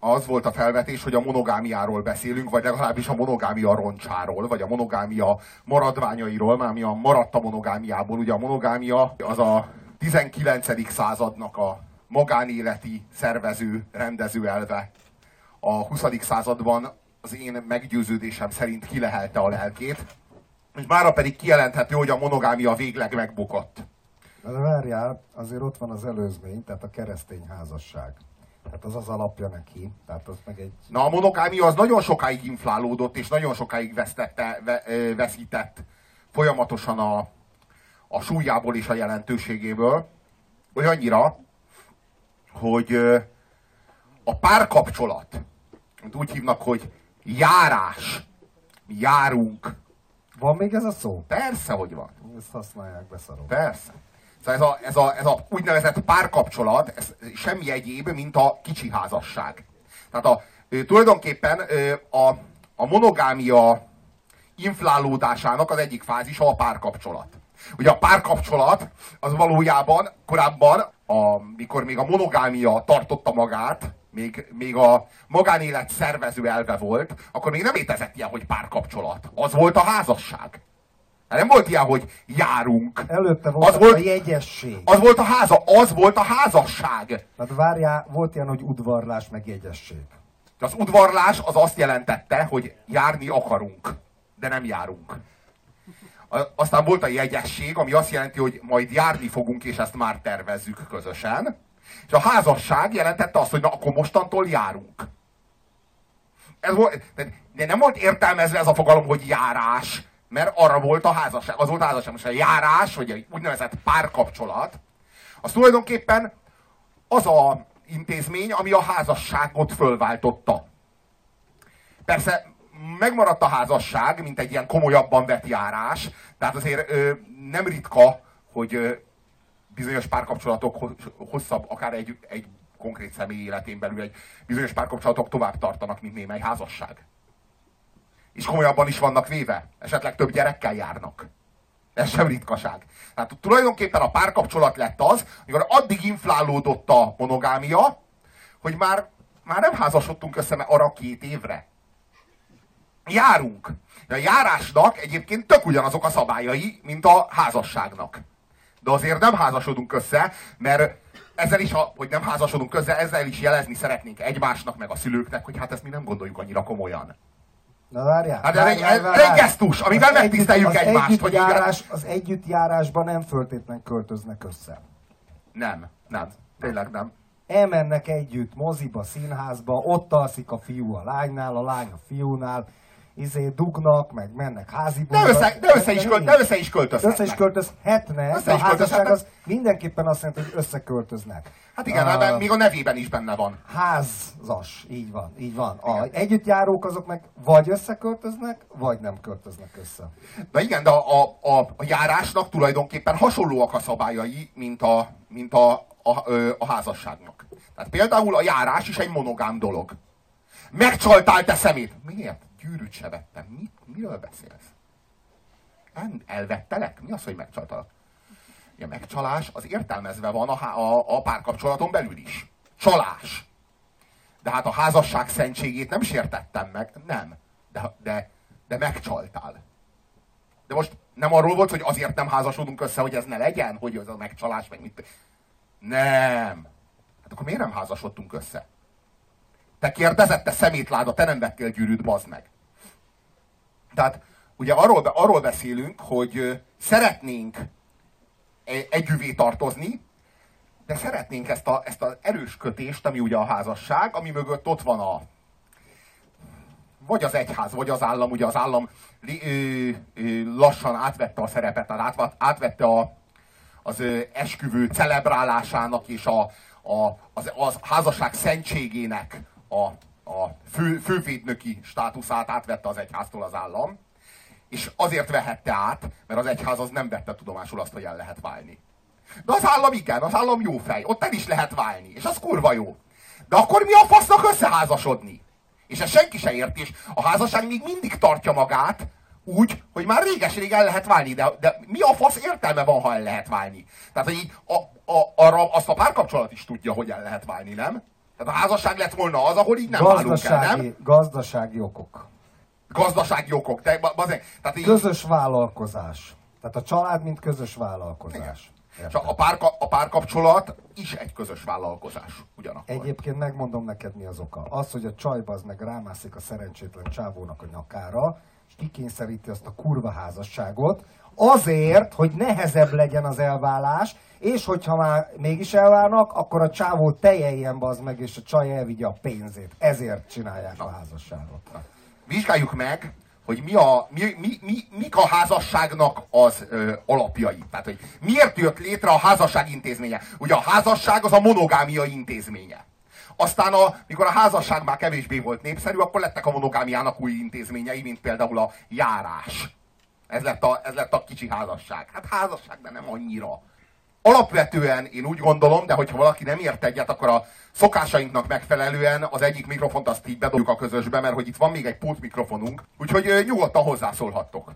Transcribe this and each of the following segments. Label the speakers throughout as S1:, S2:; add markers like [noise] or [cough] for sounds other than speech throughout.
S1: az volt a felvetés, hogy a monogámiáról beszélünk, vagy legalábbis a monogámia roncsáról, vagy a monogámia maradványairól, már ami a maradt a monogámiából. Ugye a monogámia az a 19. századnak a magánéleti szervező, rendező elve. A 20. században az én meggyőződésem szerint kilehelte a lelkét, és mára pedig kijelenthető, hogy a monogámia végleg megbukott.
S2: De várjál, azért ott van az előzmény, tehát a keresztény házasság. Tehát az az alapja neki, tehát az meg egy...
S1: Na a monogámia az nagyon sokáig inflálódott, és nagyon sokáig vesztette, ve, veszített folyamatosan a, a súlyából és a jelentőségéből. Olyannyira, hogy a párkapcsolat, úgy hívnak, hogy járás, mi járunk.
S2: Van még ez a szó?
S1: Persze, hogy van.
S2: Ezt használják beszarok.
S1: Persze. Szóval ez a, ez a, ez a úgynevezett párkapcsolat, ez semmi egyéb, mint a kicsi házasság. Tehát a, tulajdonképpen a, a monogámia inflálódásának az egyik fázisa a párkapcsolat. Ugye a párkapcsolat az valójában korábban, amikor még a monogámia tartotta magát, még, még a magánélet szervező elve volt, akkor még nem létezett ilyen, hogy párkapcsolat. Az volt a házasság. Nem volt ilyen, hogy járunk.
S2: Előtte volt, az volt a jegyesség.
S1: Az volt a, háza, az volt a házasság.
S2: Tehát várjál, volt ilyen, hogy udvarlás meg jegyesség.
S1: Az udvarlás az azt jelentette, hogy járni akarunk, de nem járunk. Aztán volt a jegyesség, ami azt jelenti, hogy majd járni fogunk, és ezt már tervezzük közösen. És a házasság jelentette azt, hogy na akkor mostantól járunk. Ez volt, de nem volt értelmezve ez a fogalom, hogy járás, mert arra volt a házasság. Az volt a házasság. Most a járás, vagy egy úgynevezett párkapcsolat, az tulajdonképpen az a intézmény, ami a házasságot fölváltotta. Persze megmaradt a házasság, mint egy ilyen komolyabban vett járás, tehát azért ö, nem ritka, hogy ö, bizonyos párkapcsolatok hosszabb, akár egy, egy konkrét személy életén belül egy bizonyos párkapcsolatok tovább tartanak, mint némely házasság. És komolyabban is vannak véve. Esetleg több gyerekkel járnak. Ez sem ritkaság. Tehát tulajdonképpen a párkapcsolat lett az, amikor addig inflálódott a monogámia, hogy már, már nem házasodtunk össze mert arra két évre. Járunk. A járásnak egyébként tök ugyanazok a szabályai, mint a házasságnak. De azért nem házasodunk össze, mert ezzel is, hogy nem házasodunk össze, ezzel is jelezni szeretnénk egymásnak, meg a szülőknek, hogy hát ezt mi nem gondoljuk annyira komolyan.
S2: Na várjál.
S1: Hát ez egy, egy gesztus, amivel megtiszteljük egymást.
S2: Hogy járás, az együttjárásban nem föltétlenül költöznek össze.
S1: Nem, nem. Tényleg nem.
S2: Elmennek együtt moziba, színházba, ott alszik a fiú a lánynál, a lány a fiúnál, izé dugnak, meg mennek háziba.
S1: De össze, de össze, is, költ, de össze is költöznek.
S2: Össze is költözhetnek. Össze is a házasság az mindenképpen azt jelenti, hogy összeköltöznek.
S1: Hát igen, uh, mert még a nevében is benne van.
S2: Házas, így van, így van. A együttjárók azok meg vagy összeköltöznek, vagy nem költöznek össze.
S1: Na igen, de a, a, a járásnak tulajdonképpen hasonlóak a szabályai, mint a, mint a, a, a házasságnak. Tehát például a járás is egy monogám dolog. Megcsaltál te szemét. Miért? Gyűrűt se vettem. Mit, miről beszélsz? Nem, elvettelek? Mi az, hogy megcsaltalak? A megcsalás az értelmezve van a, a, a párkapcsolaton belül is. Csalás. De hát a házasság szentségét nem sértettem meg. Nem. De, de, de megcsaltál. De most nem arról volt, hogy azért nem házasodunk össze, hogy ez ne legyen, hogy ez a megcsalás, meg mit. Nem. Hát akkor miért nem házasodtunk össze? Te kérdezett, te szemétláda, te nem vettél gyűrűt, bazd meg. Tehát ugye arról, arról beszélünk, hogy szeretnénk e, együvé tartozni, de szeretnénk ezt, a, ezt az erős kötést, ami ugye a házasság, ami mögött ott van a vagy az egyház, vagy az állam, ugye az állam ö, ö, lassan átvette a szerepet, tehát átvette a, az ö, esküvő celebrálásának és a, a, az, az házasság szentségének a, a fő, fővédnöki státuszát átvette az egyháztól az állam, és azért vehette át, mert az egyház az nem vette tudomásul azt, hogy el lehet válni. De az állam igen, az állam jó fej, ott el is lehet válni, és az kurva jó. De akkor mi a fasznak összeházasodni? És ezt senki se érti, és a házasság még mindig tartja magát, úgy, hogy már réges-rég el lehet válni, de, de mi a fasz értelme van, ha el lehet válni? Tehát, hogy így a, a, arra azt a párkapcsolat is tudja, hogy el lehet válni, nem? Tehát a házasság lett volna az, ahol így nem válunk el, nem?
S2: Gazdasági okok.
S1: Gazdasági okok. Bazeg, tehát így,
S2: Közös vállalkozás. Tehát a család, mint közös vállalkozás.
S1: és a, a, párka, a párkapcsolat is egy közös vállalkozás ugyanakkor.
S2: Egyébként megmondom neked mi az oka. Az, hogy a csajba az meg rámászik a szerencsétlen csávónak a nyakára, és kikényszeríti azt a kurva házasságot, azért, hogy nehezebb legyen az elvállás, és hogyha már mégis elválnak, akkor a csávó tejeljen az meg, és a csaj elvigye a pénzét. Ezért csinálják a házasságot.
S1: Vizsgáljuk meg, hogy mi a, mi, mi, mi, mik a házasságnak az ö, alapjai. Tehát, hogy miért jött létre a házasság intézménye. Ugye a házasság az a monogámia intézménye. Aztán, a, mikor a házasság már kevésbé volt népszerű, akkor lettek a monogámiának új intézményei, mint például a járás. Ez lett a, ez lett a kicsi házasság. Hát házasság, de nem annyira. Alapvetően én úgy gondolom, de hogyha valaki nem ért egyet, akkor a szokásainknak megfelelően az egyik mikrofont azt így bedobjuk a közösbe, mert hogy itt van még egy pult mikrofonunk, úgyhogy nyugodtan hozzászólhattok.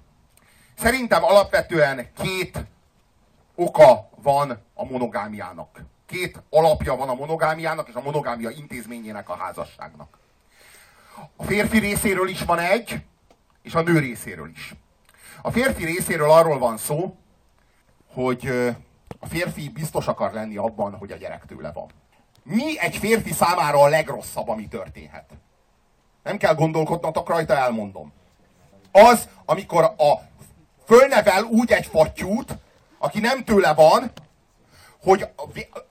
S1: Szerintem alapvetően két oka van a monogámiának. Két alapja van a monogámiának és a monogámia intézményének a házasságnak. A férfi részéről is van egy, és a nő részéről is. A férfi részéről arról van szó, hogy a férfi biztos akar lenni abban, hogy a gyerek tőle van. Mi egy férfi számára a legrosszabb, ami történhet? Nem kell gondolkodnatok rajta, elmondom. Az, amikor a fölnevel úgy egy fattyút, aki nem tőle van, hogy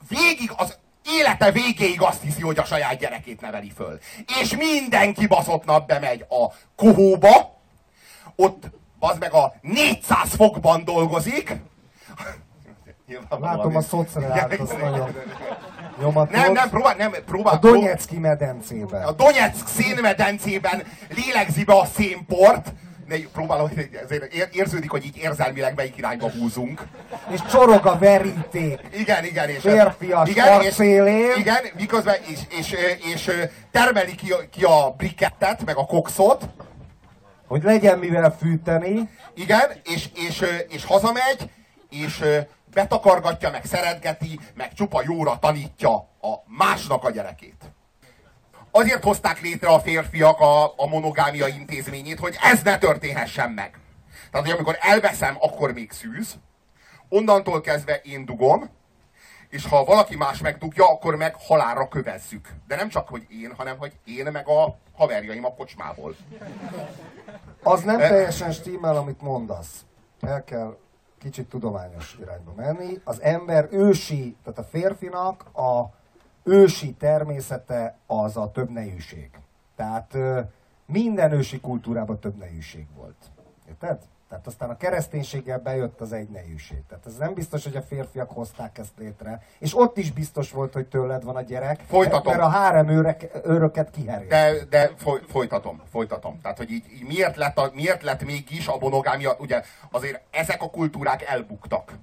S1: végig az élete végéig azt hiszi, hogy a saját gyerekét neveli föl. És mindenki baszott nap bemegy a kohóba, ott az meg a 400 fokban dolgozik.
S2: Látom a szociált, nagyon nyomatos.
S1: Nem, nem, próbál, nem, próbál.
S2: A Donetszki medencében.
S1: A Donetsk szénmedencében lélegzi be a szénport. Ne, próbálom, ezért ér- érződik, hogy így érzelmileg melyik irányba húzunk.
S2: És csorog a veríték.
S1: Igen, igen, és...
S2: Férfias
S1: igen, és, igen, miközben, és, és, és, és termeli ki, a- ki a brikettet, meg a kokszot,
S2: Hogy legyen mivel fűteni.
S1: igen, és, és, és hazamegy, és betakargatja, meg szeretgeti, meg csupa jóra tanítja a másnak a gyerekét. Azért hozták létre a férfiak a, a monogámia intézményét, hogy ez ne történhessen meg. Tehát, hogy amikor elveszem, akkor még szűz, onnantól kezdve én dugom, és ha valaki más megdugja, akkor meg halálra kövezzük. De nem csak, hogy én, hanem, hogy én meg a haverjaim a kocsmából.
S2: Az nem teljesen stimmel, amit mondasz. El kell kicsit tudományos irányba menni. Az ember ősi, tehát a férfinak a ősi természete az a többnejűség. Tehát minden ősi kultúrában többnejűség volt. Érted? Tehát aztán a kereszténységgel bejött az egynejűség. Tehát ez nem biztos, hogy a férfiak hozták ezt létre. És ott is biztos volt, hogy tőled van a gyerek.
S1: Folytatom.
S2: Mert a hárem őrek, őröket kiherél.
S1: De, de foly, folytatom, folytatom. Tehát, hogy így, így miért, lett a, miért lett mégis a monogámia, ugye azért ezek a kultúrák elbuktak.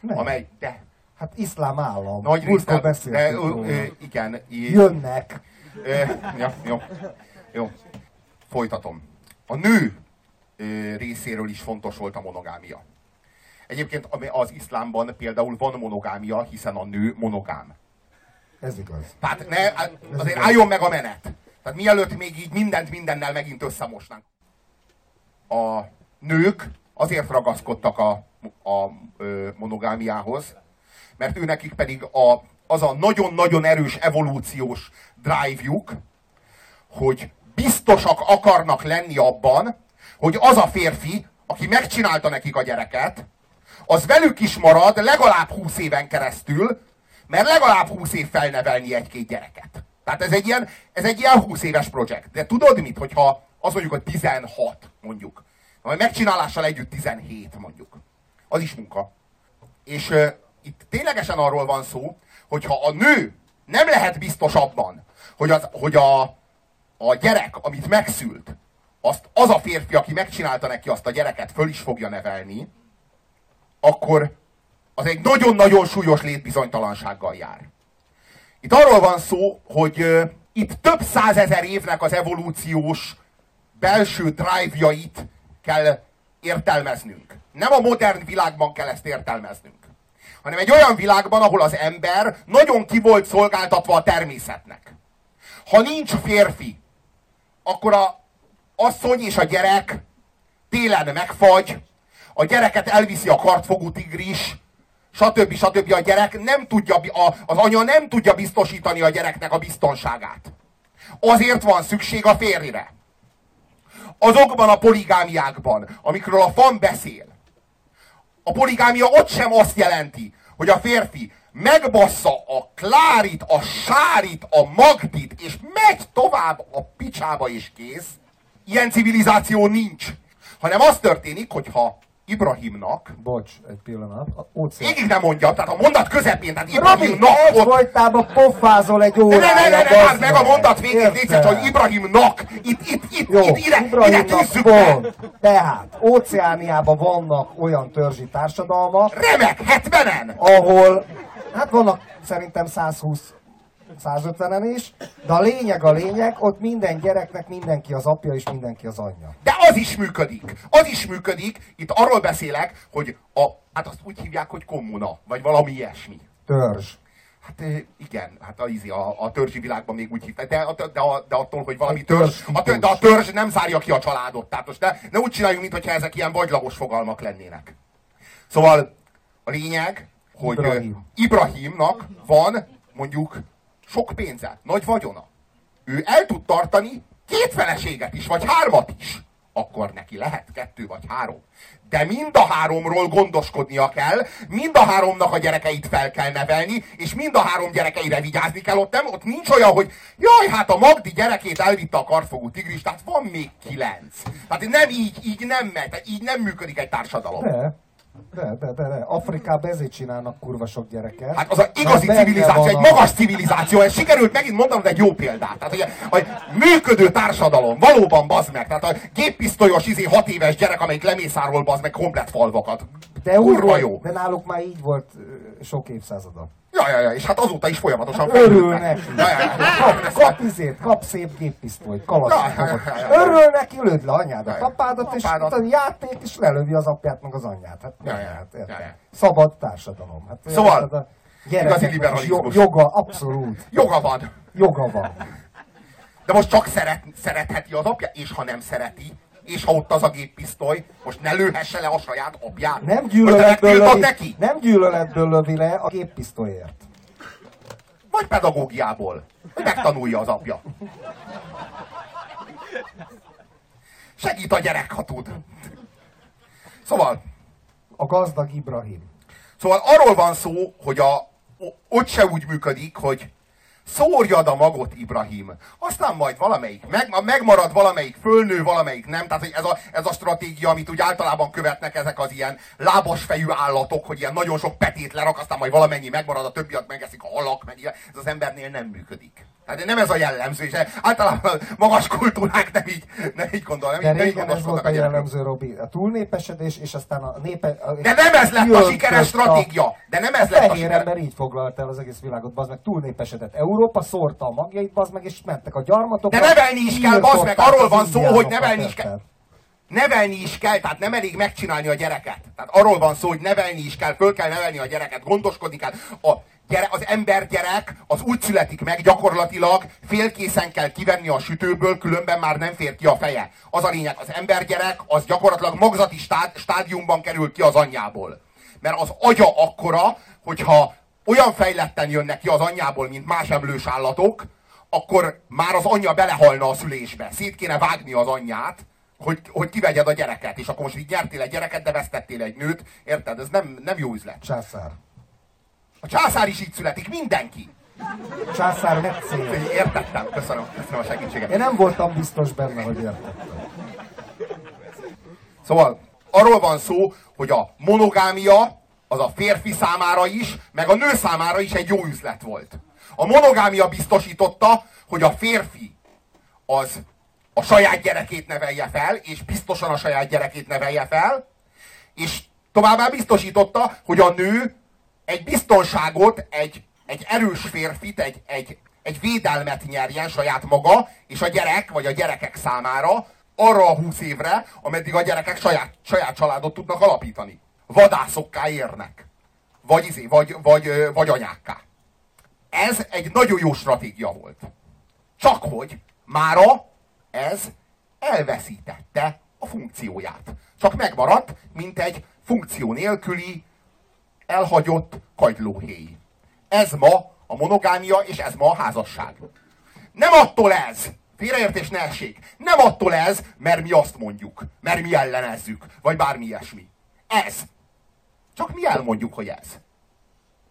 S2: Nem.
S1: Amely, de
S2: Hát iszlám állam.
S1: nagy részt, de, ö, ö, igen, így,
S2: Jönnek.
S1: ö, ja, jó, jó, folytatom. A nő részéről is fontos volt a monogámia. Egyébként az iszlámban például van monogámia, hiszen a nő monogám.
S2: Ez igaz.
S1: Tehát ne, azért álljon meg a menet. Tehát mielőtt még így mindent mindennel megint összemosnánk. A nők azért ragaszkodtak a, a ö, monogámiához, mert ő nekik pedig a, az a nagyon-nagyon erős evolúciós drive-juk, hogy biztosak akarnak lenni abban, hogy az a férfi, aki megcsinálta nekik a gyereket, az velük is marad legalább 20 éven keresztül, mert legalább 20 év felnevelni egy-két gyereket. Tehát ez egy ilyen, ez egy ilyen 20 éves projekt. De tudod mit, hogyha az mondjuk, hogy 16 mondjuk, vagy megcsinálással együtt 17 mondjuk. Az is munka. És uh, itt ténylegesen arról van szó, hogyha a nő nem lehet biztos abban, hogy, az, hogy a, a gyerek, amit megszült, azt az a férfi, aki megcsinálta neki azt a gyereket, föl is fogja nevelni, akkor az egy nagyon-nagyon súlyos létbizonytalansággal jár. Itt arról van szó, hogy itt több százezer évnek az evolúciós belső drive-jait kell értelmeznünk. Nem a modern világban kell ezt értelmeznünk, hanem egy olyan világban, ahol az ember nagyon ki volt szolgáltatva a természetnek. Ha nincs férfi, akkor a asszony és a gyerek télen megfagy, a gyereket elviszi a kartfogú tigris, stb. stb. A gyerek nem tudja, a, az anya nem tudja biztosítani a gyereknek a biztonságát. Azért van szükség a férjre. Azokban a poligámiákban, amikről a fan beszél, a poligámia ott sem azt jelenti, hogy a férfi megbassza a Klárit, a Sárit, a Magdit, és megy tovább a picsába és kész. Ilyen civilizáció nincs. Hanem az történik, hogyha Ibrahimnak...
S2: Bocs, egy pillanat.
S1: Óceán. Végig nem mondja, tehát a mondat közepén, tehát Ibrahimnak...
S2: Robi, ott... folytában pofázol egy órája.
S1: Ne, ne, ne, ne, ne, meg a mondat végig, légy hogy Ibrahimnak, itt, itt, itt, Jó, itt, ide, ide tűzzük
S2: pont. Tehát, óceániában vannak olyan törzsi társadalmak...
S1: Remek, 70-en!
S2: Ahol, hát vannak szerintem 120 150-en is, de a lényeg a lényeg, ott minden gyereknek mindenki az apja és mindenki az anyja.
S1: De az is működik. Az is működik. Itt arról beszélek, hogy a, hát azt úgy hívják, hogy kommuna, vagy valami ilyesmi.
S2: Törzs.
S1: Hát igen, hát a, a, a törzsi világban még úgy hívták, de, de, de, de attól, hogy valami törzs, a, törzs, de a törzs nem zárja ki a családot. Tehát most ne, ne úgy csináljunk, mintha ezek ilyen vagylagos fogalmak lennének. Szóval a lényeg, hogy Ibrahim. Ibrahimnak van mondjuk sok pénze, nagy vagyona. Ő el tud tartani két feleséget is, vagy hármat is. Akkor neki lehet kettő vagy három. De mind a háromról gondoskodnia kell, mind a háromnak a gyerekeit fel kell nevelni, és mind a három gyerekeire vigyázni kell. Ott nem, ott nincs olyan, hogy jaj, hát a Magdi gyerekét elvitte a kartfogú tigris, tehát van még kilenc. Tehát nem így, így nem megy, így nem működik egy társadalom.
S2: De. De, de, de, de. Afrikában ezért csinálnak kurva sok gyereket.
S1: Hát az a igazi civilizáció, egy magas civilizáció, ez sikerült megint mondanom egy jó példát. Tehát, hogy a, a működő társadalom, valóban bazd meg. Tehát a géppisztolyos izé hat éves gyerek, amelyik lemészárol bazd meg komplet falvakat.
S2: De kurva jó. De náluk már így volt sok évszázada.
S1: Ja, ja, ja, és hát azóta is folyamatosan
S2: Örül neki. Ja, ja, ja. Kap, izét, kap szép géppisztolyt, kalasnyikot. Ja, ja, ja, ja. Örül neki, lőd le anyádat, ja, apádat, és a játék, és lelövi az apját, meg az anyját. Hát, ja, ja, hát, ja, ja. Szabad társadalom. Hát,
S1: szóval, hát, igazi liberalizmus.
S2: Joga, abszolút.
S1: Joga van.
S2: Joga van.
S1: De most csak szeret, szeretheti az apja, és ha nem szereti, és ha ott az a géppisztoly, most ne lőhesse le a saját apját.
S2: Nem gyűlöletből, lövi, neki? nem gyűlöletből lövi le a géppisztolyért.
S1: Vagy pedagógiából. Hogy megtanulja az apja. Segít a gyerek, ha tud. Szóval...
S2: A gazdag Ibrahim.
S1: Szóval arról van szó, hogy a, ott se úgy működik, hogy szórjad a magot, Ibrahim. Aztán majd valamelyik meg, megmarad valamelyik fölnő, valamelyik nem. Tehát ez a, ez a stratégia, amit úgy általában követnek ezek az ilyen lábas fejű állatok, hogy ilyen nagyon sok petét lerak, aztán majd valamennyi megmarad, a többiek megeszik a halak, meg ilyen. Ez az embernél nem működik. Tehát nem ez a jellemző, és általában magas kultúrák nem így, nem így gondol. Nem,
S2: De nem régen ez volt a jellemző, Robi. A túlnépesedés, és aztán a népe... A,
S1: De nem ez lett a sikeres stratégia! De nem ez lett a sikeres...
S2: ember így foglalt el az egész világot, bazd meg, túlnépesedett. Európa szórta a magjait, bazd meg, és mentek a gyarmatok.
S1: De nevelni is kell, bazd meg, arról van szó, hogy nevelni is kell. Nevelni is kell, tehát nem elég megcsinálni a gyereket. Tehát arról van szó, hogy nevelni is kell, föl kell nevelni a gyereket, gondoskodni kell. A gyere, az ember gyerek az úgy születik meg gyakorlatilag, félkészen kell kivenni a sütőből, különben már nem fér ki a feje. Az a lényeg, az ember gyerek az gyakorlatilag magzati stád, stádiumban kerül ki az anyjából. Mert az agya akkora, hogyha olyan fejletten jönnek ki az anyjából, mint más emlős állatok, akkor már az anyja belehalna a szülésbe. Szét kéne vágni az anyját, hogy, hogy kivegyed a gyereket, és akkor most így nyertél egy gyereket, de vesztettél egy nőt, érted? Ez nem, nem jó üzlet.
S2: Császár.
S1: A császár is így születik, mindenki.
S2: Császár metszél.
S1: Értettem, köszönöm, köszönöm a segítséget.
S2: Én nem voltam biztos benne, hogy értettem.
S1: Szóval arról van szó, hogy a monogámia az a férfi számára is, meg a nő számára is egy jó üzlet volt. A monogámia biztosította, hogy a férfi az a saját gyerekét nevelje fel, és biztosan a saját gyerekét nevelje fel, és továbbá biztosította, hogy a nő egy biztonságot, egy, egy erős férfit, egy, egy, egy védelmet nyerjen saját maga és a gyerek, vagy a gyerekek számára arra a húsz évre, ameddig a gyerekek saját, saját családot tudnak alapítani. Vadászokká érnek. Vagy, izé, vagy, vagy, vagy anyákká. Ez egy nagyon jó stratégia volt. Csak hogy mára ez elveszítette a funkcióját. Csak megmaradt, mint egy funkció nélküli, elhagyott kagylóhéj. Ez ma a monogámia, és ez ma a házasság. Nem attól ez, félreértés ne essék, nem attól ez, mert mi azt mondjuk, mert mi ellenezzük, vagy bármi ilyesmi. Ez. Csak mi elmondjuk, hogy ez.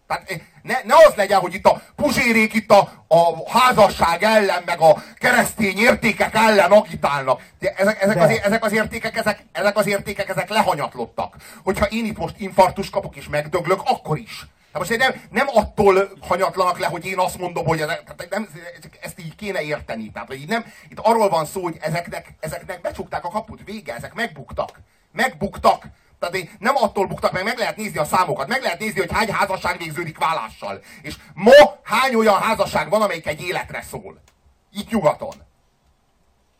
S1: Tehát eh, ne, ne az legyen, hogy itt a puzsérék itt a, a házasság ellen, meg a keresztény értékek ellen agitálnak. De ezek, ezek, az, ezek az értékek, ezek, ezek az értékek, ezek lehanyatlottak. Hogyha én itt most infartus kapok és megdöglök, akkor is. Hát most nem, nem attól hanyatlanak le, hogy én azt mondom, hogy ez, tehát nem, ezt így kéne érteni. Tehát, hogy így nem, itt arról van szó, hogy ezeknek, ezeknek becsukták a kaput, vége, ezek megbuktak. Megbuktak. Tehát nem attól buktak meg, meg lehet nézni a számokat, meg lehet nézni, hogy hány házasság végződik vállással. És ma hány olyan házasság van, amelyik egy életre szól. Itt nyugaton.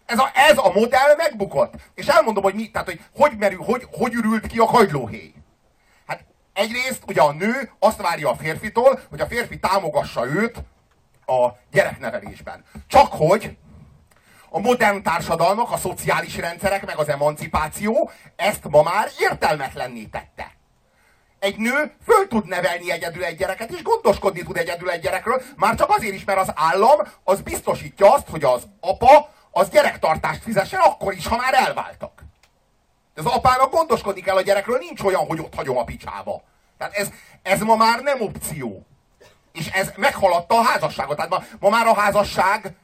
S1: Ez a, ez a modell megbukott. És elmondom, hogy mi, tehát hogy hogy, merül, hogy, hogy ürült ki a kagylóhéj. Hát egyrészt ugye a nő azt várja a férfitól, hogy a férfi támogassa őt a gyereknevelésben. Csak hogy a modern társadalmak, a szociális rendszerek, meg az emancipáció ezt ma már értelmetlenné tette. Egy nő föl tud nevelni egyedül egy gyereket, és gondoskodni tud egyedül egy gyerekről, már csak azért is, mert az állam az biztosítja azt, hogy az apa az gyerektartást fizessen akkor is, ha már elváltak. De az apának gondoskodni kell a gyerekről, nincs olyan, hogy ott hagyom a picsába. Tehát ez, ez ma már nem opció. És ez meghaladta a házasságot. Tehát ma, ma már a házasság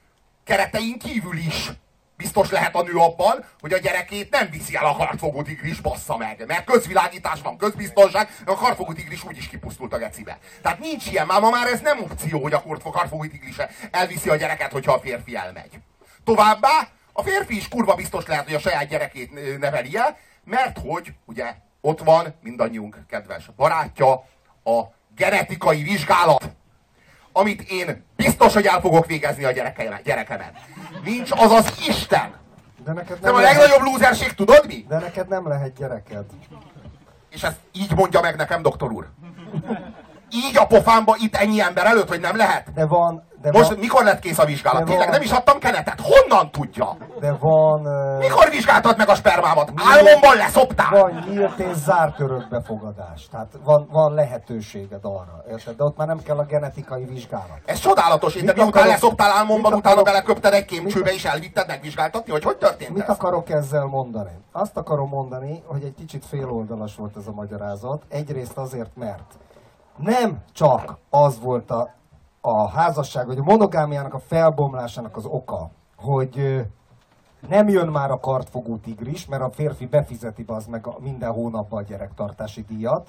S1: keretein kívül is biztos lehet a nő abban, hogy a gyerekét nem viszi el a kartfogó tigris, bassza meg. Mert közvilágítás van, közbiztonság, a kartfogó tigris úgyis kipusztult a gecibe. Tehát nincs ilyen, már ma már ez nem opció, hogy a kartfogó tigris elviszi a gyereket, hogyha a férfi elmegy. Továbbá a férfi is kurva biztos lehet, hogy a saját gyerekét neveli el, mert hogy ugye ott van mindannyiunk kedves barátja, a genetikai vizsgálat amit én biztos, hogy el fogok végezni a gyerekemen. Nincs az az Isten! De neked nem, nem a legnagyobb lúzerség, tudod mi?
S2: De neked nem lehet gyereked.
S1: És ezt így mondja meg nekem, doktor úr. Így a pofámba itt ennyi ember előtt, hogy nem lehet?
S2: De van, de
S1: Most van, mikor lett kész a vizsgálat? Tényleg nem is adtam kenetet. Honnan tudja?
S2: De van... Uh,
S1: mikor vizsgáltad meg a spermámat? Álmomban leszoptál?
S2: Van nyílt és zárt örökbefogadás. Tehát van, van lehetőséged arra. Érted? De ott már nem kell a genetikai vizsgálat.
S1: Ez csodálatos. Én de miután akarok, leszoptál álmomban, utána akarok, beleköpted egy kémcsőbe és elvitted megvizsgáltatni, hogy hogy történt
S2: Mit
S1: ez?
S2: akarok ezzel mondani? Azt akarom mondani, hogy egy kicsit féloldalas volt ez a magyarázat. Egyrészt azért, mert nem csak az volt a a házasság, vagy a monogámiának a felbomlásának az oka, hogy nem jön már a kartfogó tigris, mert a férfi befizeti az meg minden hónapban a gyerektartási díjat,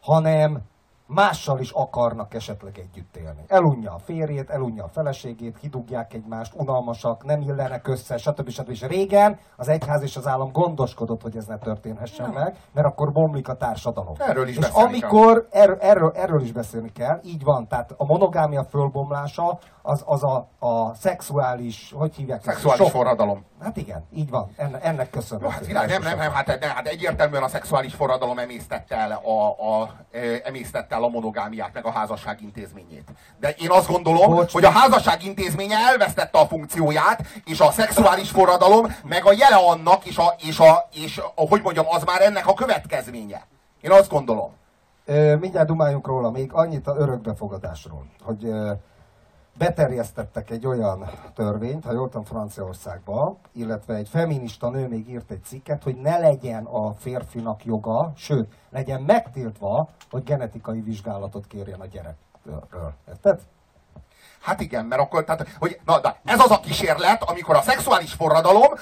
S2: hanem mással is akarnak esetleg együtt élni. Elunja a férjét, elunja a feleségét, kidugják egymást, unalmasak, nem illenek össze, stb. stb. És régen az egyház és az állam gondoskodott, hogy ez ne történhessen meg, mert akkor bomlik a társadalom.
S1: Erről is
S2: és amikor, erről, erről, erről is beszélni kell, így van, tehát a monogámia fölbomlása az, az a, a szexuális, hogy hívják?
S1: Szexuális Sok, forradalom.
S2: Hát igen, így van, ennek, ennek köszönöm.
S1: Hát, nem, nem, nem, hát, nem, hát egyértelműen a szexuális forradalom emésztette el a, a, emésztette el a monogámiát, meg a házasság intézményét. De én azt gondolom, Bocs, hogy a házasság intézménye elvesztette a funkcióját, és a szexuális forradalom, meg a jele annak, és, a, és, a, és a, hogy mondjam, az már ennek a következménye. Én azt gondolom.
S2: Mindjárt dumáljunk róla, még annyit a örökbefogadásról, hogy beterjesztettek egy olyan törvényt, ha jól tudom Franciaországban, illetve egy feminista nő még írt egy cikket, hogy ne legyen a férfinak joga, sőt, legyen megtiltva, hogy genetikai vizsgálatot kérjen a gyerekről. Érted?
S1: Hát igen, mert akkor, tehát, hogy, na, na, ez az a kísérlet, amikor a szexuális forradalom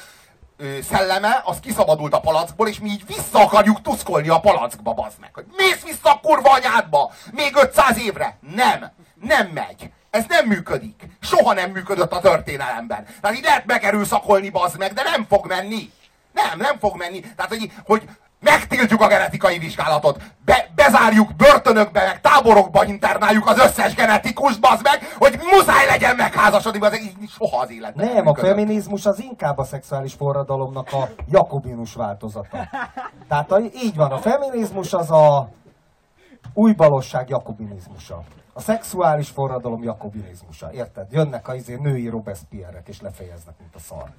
S1: ö, szelleme, az kiszabadult a palackból, és mi így vissza akarjuk tuszkolni a palackba, bazd meg. Hogy mész vissza a kurva anyádba, még 500 évre. Nem, nem megy. Ez nem működik. Soha nem működött a történelemben. Tehát így lehet megerőszakolni, bazd meg, de nem fog menni. Nem, nem fog menni. Tehát, hogy, hogy megtiltjuk a genetikai vizsgálatot, be, bezárjuk börtönökbe, meg táborokba internáljuk az összes genetikust, bazd meg, hogy muszáj legyen megházasodni, az így soha az életben.
S2: Nem, nem a feminizmus az inkább a szexuális forradalomnak a jakobinus változata. Tehát így van, a feminizmus az a új balosság jakobinizmusa. A szexuális forradalom jakobinizmusa. Érted? Jönnek a izé női Robespierre-ek és lefejeznek, mint a szart.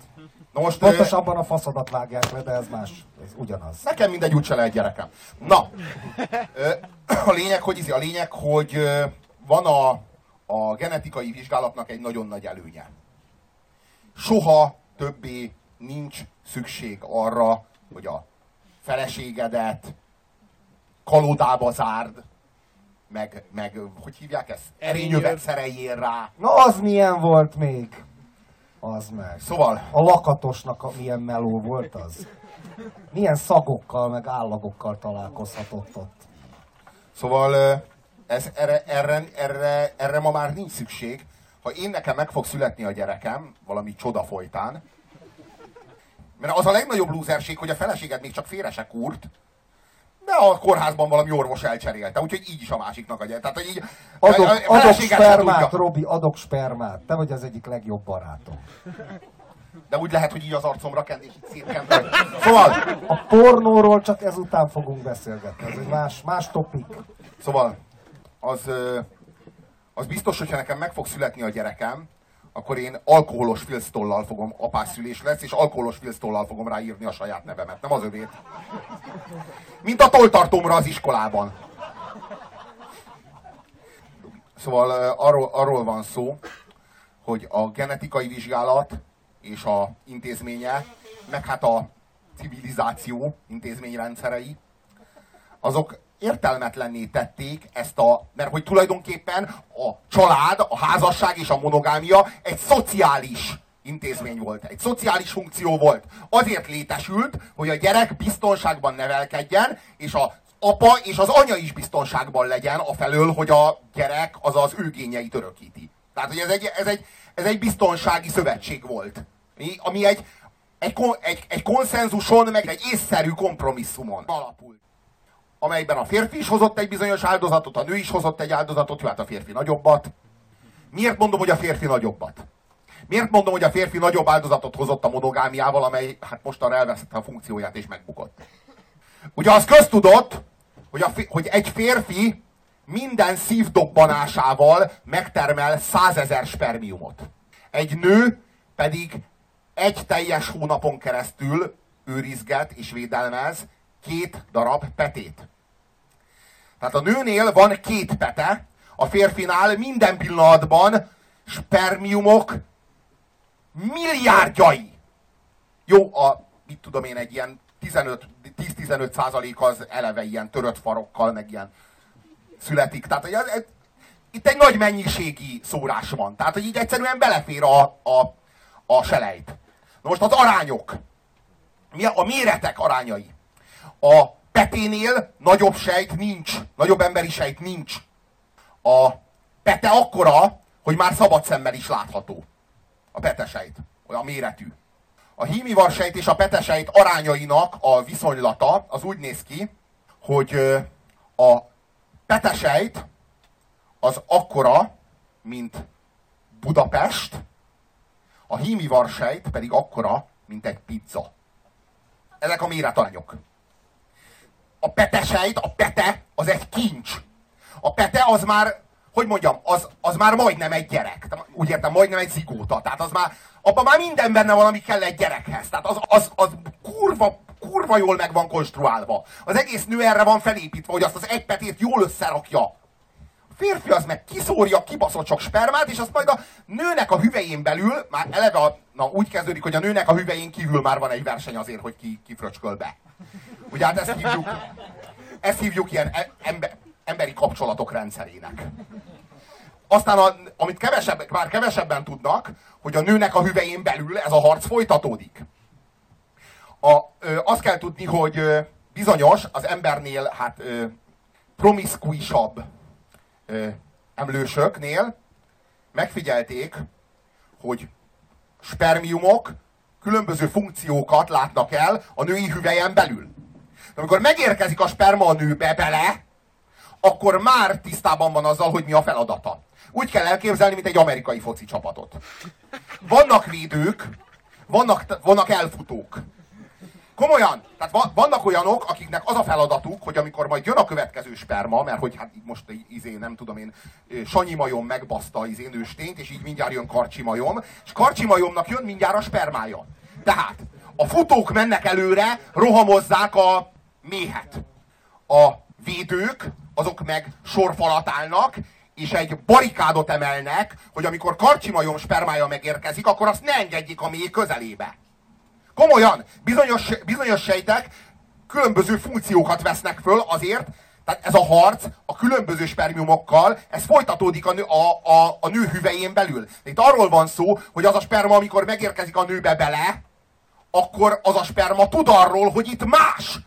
S1: Na most,
S2: Pontosabban a faszodat vágják le, de ez más, ez ugyanaz.
S1: Nekem mindegy, úgyse lehet gyerekem. Na, a lényeg, hogy, izé, a lényeg, hogy van a, a genetikai vizsgálatnak egy nagyon nagy előnye. Soha többé nincs szükség arra, hogy a feleségedet kalodába zárd, meg, meg hogy hívják ezt? Erényövet szereljél rá.
S2: Na az milyen volt még? Az meg.
S1: Szóval,
S2: A lakatosnak a milyen meló volt az? Milyen szagokkal, meg állagokkal találkozhatott ott?
S1: Szóval ez, erre, erre, erre, erre ma már nincs szükség. Ha én nekem meg fog születni a gyerekem, valami csoda folytán, mert az a legnagyobb lúzerség, hogy a feleséged még csak félre se kúrt, de a kórházban valami orvos elcserélte, úgyhogy így is a másiknak a gyerek. Tehát, hogy így
S2: Adok,
S1: a- a
S2: adok spermát. Robi, adok spermát. Te vagy az egyik legjobb barátom.
S1: De úgy lehet, hogy így az arcomra kend, és így szétkend. Szóval,
S2: A pornóról csak ezután fogunk beszélgetni. Ez egy más, más topik.
S1: Szóval, az, az biztos, hogyha nekem meg fog születni a gyerekem, akkor én alkoholos filztollal fogom, apás szülés lesz, és alkoholos filztollal fogom ráírni a saját nevemet, nem az övét. Mint a toltartómra az iskolában. Szóval ö, arról, arról van szó, hogy a genetikai vizsgálat és a intézménye, meg hát a civilizáció intézményrendszerei, azok értelmetlenné tették ezt a, mert hogy tulajdonképpen a család, a házasság és a monogámia egy szociális intézmény volt, egy szociális funkció volt. Azért létesült, hogy a gyerek biztonságban nevelkedjen, és az apa és az anya is biztonságban legyen a felől, hogy a gyerek az az ő gényeit örökíti. Tehát, hogy ez egy, ez egy, ez egy biztonsági szövetség volt. ami- Ami egy, egy, egy, egy konszenzuson, meg egy észszerű kompromisszumon alapult amelyben a férfi is hozott egy bizonyos áldozatot, a nő is hozott egy áldozatot, jó, hát a férfi nagyobbat. Miért mondom, hogy a férfi nagyobbat? Miért mondom, hogy a férfi nagyobb áldozatot hozott a monogámiával, amely hát mostanra elvesztette a funkcióját és megbukott? Ugye az köztudott, hogy, a, hogy egy férfi minden szívdobbanásával megtermel százezer spermiumot. Egy nő pedig egy teljes hónapon keresztül őrizget és védelmez két darab petét. Tehát a nőnél van két pete, a férfinál minden pillanatban spermiumok milliárdjai. Jó, a, mit tudom én, egy ilyen 15, 10-15 százalék az eleve ilyen törött farokkal, meg ilyen születik. Tehát hogy ez, itt egy nagy mennyiségi szórás van. Tehát, hogy így egyszerűen belefér a, a, a selejt. Na most az arányok. Mi a, a méretek arányai. A peténél nagyobb sejt nincs. Nagyobb emberi sejt nincs. A pete akkora, hogy már szabad szemmel is látható. A petesejt. Olyan méretű. A hímivarsejt és a petesejt arányainak a viszonylata az úgy néz ki, hogy a petesejt az akkora, mint Budapest, a hímivarsejt pedig akkora, mint egy pizza. Ezek a méretarányok. A petesejt, a pete, az egy kincs. A pete az már, hogy mondjam, az, az már majdnem egy gyerek. Úgy értem, majdnem egy zigóta. Tehát az már, abban már minden benne van, ami kell egy gyerekhez. Tehát az, az, az kurva, kurva jól meg van konstruálva. Az egész nő erre van felépítve, hogy azt az egy petét jól összerakja. A férfi az meg kiszórja, kibaszott sok spermát, és azt majd a nőnek a hüvelyén belül, már eleve a, na, úgy kezdődik, hogy a nőnek a hüvelyén kívül már van egy verseny azért, hogy ki, ki be. Ugye hát ezt hívjuk, ezt hívjuk ilyen e- ember, emberi kapcsolatok rendszerének. Aztán, a, amit kevesebb, már kevesebben tudnak, hogy a nőnek a hüvelyén belül ez a harc folytatódik. A, ö, azt kell tudni, hogy ö, bizonyos, az embernél hát ö, promiszkuisabb ö, emlősöknél megfigyelték, hogy spermiumok különböző funkciókat látnak el a női hüvelyen belül. De amikor megérkezik a sperma a nőbe bele, akkor már tisztában van azzal, hogy mi a feladata. Úgy kell elképzelni, mint egy amerikai foci csapatot. Vannak védők, vannak, vannak elfutók. komolyan, tehát va- vannak olyanok, akiknek az a feladatuk, hogy amikor majd jön a következő sperma, mert hogy hát most izé, nem tudom én, Sanyi majom megbaszta izé nőstényt, és így mindjárt jön Karcsi majom, és Karcsi majomnak jön mindjárt a spermája. Tehát a futók mennek előre, rohamozzák a méhet. A védők, azok meg sorfalat állnak, és egy barikádot emelnek, hogy amikor karcsimajom spermája megérkezik, akkor azt ne engedjék a mély közelébe. Komolyan, bizonyos, bizonyos sejtek különböző funkciókat vesznek föl azért, tehát ez a harc a különböző spermiumokkal, ez folytatódik a nő, a, a, a nő hüvelyén belül. De itt arról van szó, hogy az a sperma, amikor megérkezik a nőbe bele, akkor az a sperma tud arról, hogy itt más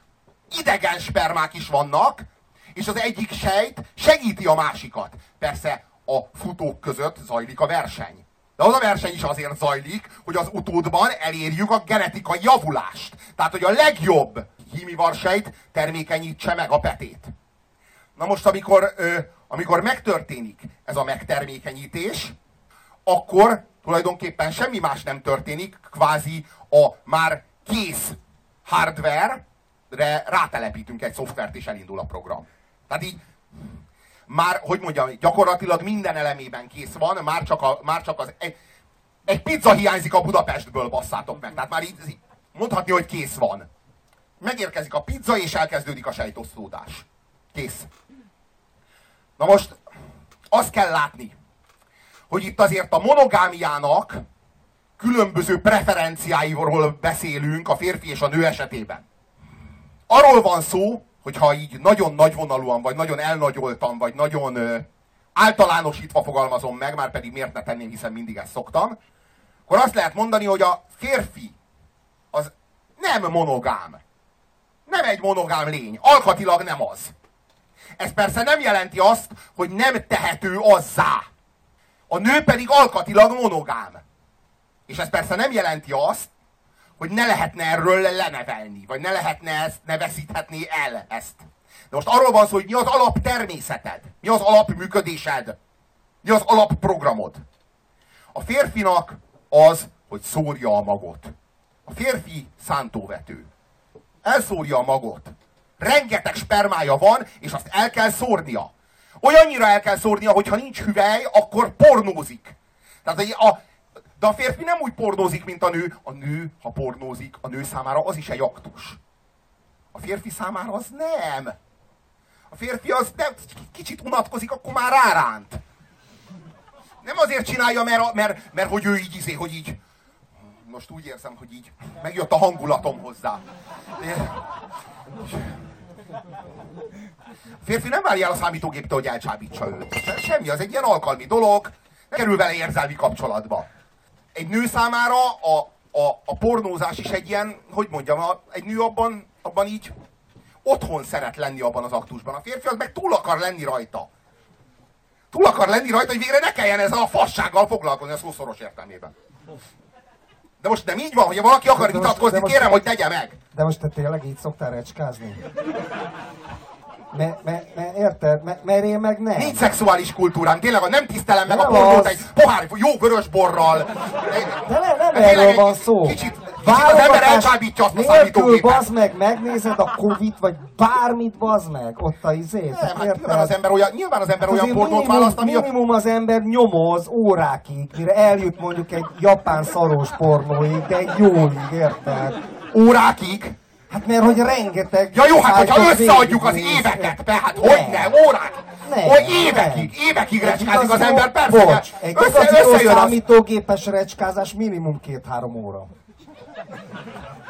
S1: idegen spermák is vannak, és az egyik sejt segíti a másikat. Persze a futók között zajlik a verseny. De az a verseny is azért zajlik, hogy az utódban elérjük a genetikai javulást. Tehát, hogy a legjobb hímivarsejt termékenyítse meg a petét. Na most, amikor, ö, amikor megtörténik ez a megtermékenyítés, akkor tulajdonképpen semmi más nem történik, kvázi a már kész hardware-re rátelepítünk egy szoftvert, és elindul a program. Tehát így, már, hogy mondjam, gyakorlatilag minden elemében kész van, már csak, a, már csak az... Egy, egy pizza hiányzik a Budapestből, basszátok meg. Tehát már így mondhatni, hogy kész van. Megérkezik a pizza, és elkezdődik a sejtosztódás. Kész. Na most, azt kell látni, hogy itt azért a monogámiának különböző preferenciáiról beszélünk a férfi és a nő esetében. Arról van szó, hogyha így nagyon nagyvonalúan, vagy nagyon elnagyoltam, vagy nagyon ö, általánosítva fogalmazom meg, már pedig miért ne tenném, hiszen mindig ezt szoktam, akkor azt lehet mondani, hogy a férfi az nem monogám. Nem egy monogám lény. Alkatilag nem az. Ez persze nem jelenti azt, hogy nem tehető azzá. A nő pedig alkatilag monogám. És ez persze nem jelenti azt, hogy ne lehetne erről lenevelni, vagy ne lehetne ezt, ne veszíthetné el ezt. De most arról van szó, hogy mi az alaptermészeted, mi az alapműködésed, mi az alapprogramod. A férfinak az, hogy szórja a magot. A férfi szántóvető. Elszórja a magot. Rengeteg spermája van, és azt el kell szórnia. Olyannyira el kell szórnia, hogy ha nincs hüvely, akkor pornózik. Tehát a, de a férfi nem úgy pornózik, mint a nő. A nő, ha pornózik, a nő számára az is egy aktus. A férfi számára az nem. A férfi az nem, kicsit unatkozik, akkor már ráránt. Nem azért csinálja, mert, mert, mert hogy ő így izé, hogy így most úgy érzem, hogy így megjött a hangulatom hozzá. A férfi nem várja el a számítógéptől, hogy elcsábítsa őt. Semmi, az egy ilyen alkalmi dolog, kerül vele érzelmi kapcsolatba egy nő számára a, a, a pornózás is egy ilyen, hogy mondjam, a, egy nő abban, abban így otthon szeret lenni abban az aktusban. A férfi az meg túl akar lenni rajta. Túl akar lenni rajta, hogy végre ne kelljen ezzel a fassággal foglalkozni a szószoros értelmében. De most nem így van, hogy valaki akar vitatkozni, kérem, hogy tegye meg.
S2: De most te tényleg így szoktál recskázni? Mert me, me, érted? Mert me, én meg nem.
S1: Nincs szexuális kultúrám, tényleg, nem tisztelem meg nem a pornót egy pohár jó vörös borral.
S2: De nem, nem erről van szó.
S1: Kicsit, az ember elcsábítja azt a számítógépet.
S2: bazd meg, megnézed a Covid, vagy bármit bazd meg, ott a izé. Nem,
S1: hát nyilván az ember olyan, nyilván az ember olyan pornót választ, ami...
S2: Minimum az ember nyomoz órákig, mire eljut mondjuk egy japán szaros pornóig, de egy jóig, érted?
S1: Órákig?
S2: Hát mert hogy rengeteg...
S1: Ja jó, hát hogyha összeadjuk az éveket, tehát hogy nem, órák? Ne, hogy évekig, nem. évekig recskázik az ember, persze.
S2: Bocs, egy össze, összejön számítógépes recskázás minimum két-három óra.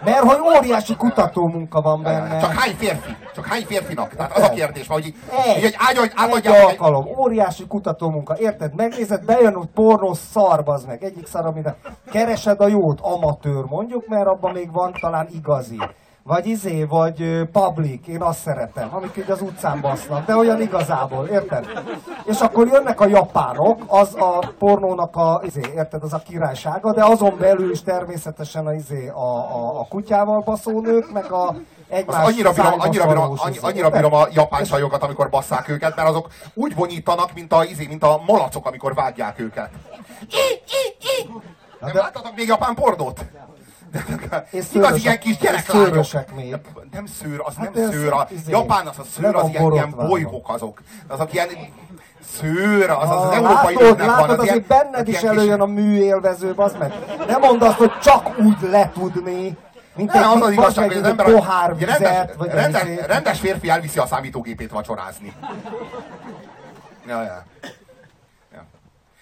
S2: Mert hogy óriási munka van benne.
S1: Csak hány férfi? Csak hány férfinak? Tehát az a kérdés, hogy
S2: egy, egy, ágy, egy alkalom, egy... óriási munka. Érted? Megnézed, bejön a pornó szarbaz meg. Egyik szar, amire keresed a jót, amatőr mondjuk, mert abban még van talán igazi vagy izé, vagy public, én azt szeretem, amik így az utcán basznak, de olyan igazából, érted? És akkor jönnek a japánok, az a pornónak a, izé, érted, az a királysága, de azon belül is természetesen a, izé, a, a, a kutyával baszó nők, meg a egymás
S1: annyira bírom, annyira, bírom, annyi, annyira bírom a japán sajokat, amikor basszák őket, mert azok úgy vonyítanak, mint a, izé, mint a malacok, amikor vágják őket. I, i, i. Nem de... láttatok még japán pornót? [laughs] Igaz, ilyen kis gyereklányok.
S2: még.
S1: Nem szőr, az
S2: Hát
S1: nem szőr. A
S2: izé,
S1: Japán az a szőr,
S2: le
S1: az ilyen, ilyen bolygók azok. Azok ilyen szőr, az az, az
S2: Ah,
S1: európai
S2: látod,
S1: nőknek van.
S2: látod,
S1: az
S2: hogy benned is előjön a műélvező, az meg. Nem mondd azt, hogy csak úgy letudni, mint
S1: Nem, az az igazság, hogy az ember
S2: pohár
S1: egy rendes,
S2: vizet, vagy
S1: rendes,
S2: egy-
S1: rendes férfi elviszi a számítógépét vacsorázni. Ja, ja. ja.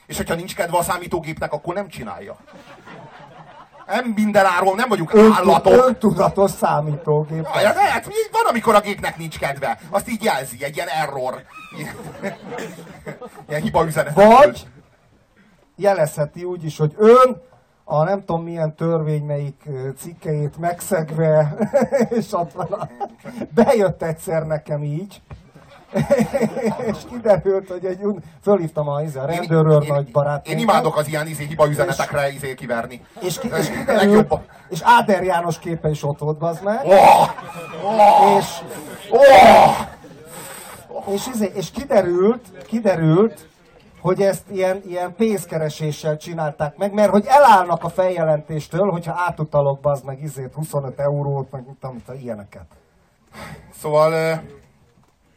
S1: És hogyha nincs kedve a számítógépnek, akkor nem csinálja. Nem mindenáról, nem vagyunk
S2: Öntud-
S1: állatok.
S2: Öntudatos számítógép.
S1: Ja, de hát van, amikor a gépnek nincs kedve. Azt így jelzi, egy ilyen error. Ilyen, [laughs] ilyen hiba üzenet.
S2: Vagy jelezheti úgy is, hogy ön a nem tudom milyen törvény melyik cikkeit megszegve, [laughs] és ott van a, bejött egyszer nekem így, és kiderült, hogy egy, un- fölhívtam a, izé, a rendőrőr nagy barát.
S1: Én imádok az ilyen izé, hiba üzenetekre izé kiverni.
S2: És, ki, és kiderült, és Áder János képe is ott volt, bazd meg,
S1: Oh, oh,
S2: és,
S1: oh.
S2: és, izé, és kiderült, kiderült, hogy ezt ilyen, ilyen pénzkereséssel csinálták meg, mert hogy elállnak a feljelentéstől, hogyha átutalok bazd meg izét 25 eurót, meg mit tudom, ilyeneket.
S1: Szóval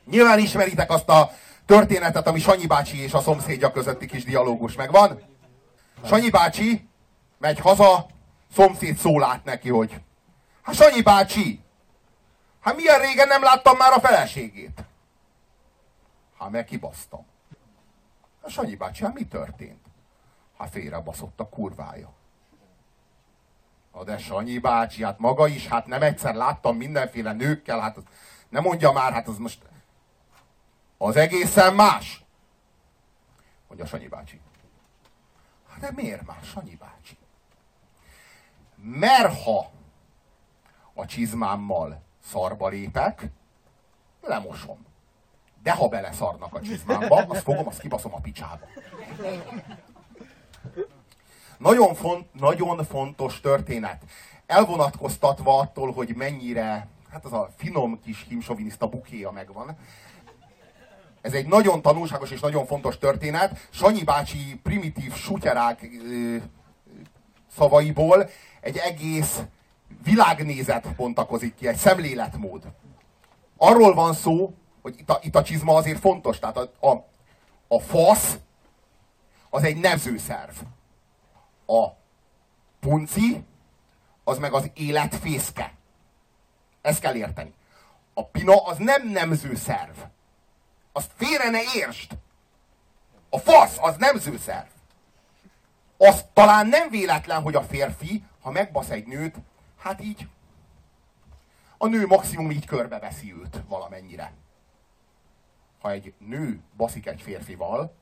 S1: nyilván ismeritek azt a történetet, ami Sanyi bácsi és a szomszédja közötti kis dialógus megvan. Sanyi bácsi megy haza, szomszéd szól át neki, hogy hát Sanyi bácsi, hát milyen régen nem láttam már a feleségét? Hát meg kibasztam. Hát Sanyi bácsi, hát mi történt? Hát félrebaszott a kurvája. Na de Sanyi bácsi, hát maga is, hát nem egyszer láttam mindenféle nőkkel, hát nem mondja már, hát az most az egészen más. Mondja Sanyi bácsi. Hát de miért más, Sanyi bácsi? Mert ha a csizmámmal szarba lépek, lemosom. De ha beleszarnak a csizmámba, azt fogom, azt kibaszom a picsába. Nagyon, font, nagyon fontos történet. Elvonatkoztatva attól, hogy mennyire, hát az a finom kis himsoviniszta bukéja megvan. Ez egy nagyon tanulságos és nagyon fontos történet. Sanyi bácsi primitív sutyarák ö, szavaiból egy egész világnézet bontakozik ki, egy szemléletmód. Arról van szó, hogy itt a, itt a csizma azért fontos, tehát a, a, a fasz az egy nemzőszerv. A punci az meg az élet fészke. Ezt kell érteni. A pina az nem nemzőszerv. Azt félre ne értsd. A fasz az nemzőszerv. Az talán nem véletlen, hogy a férfi, ha megbasz egy nőt, hát így a nő maximum így körbeveszi őt valamennyire. Ha egy nő baszik egy férfival,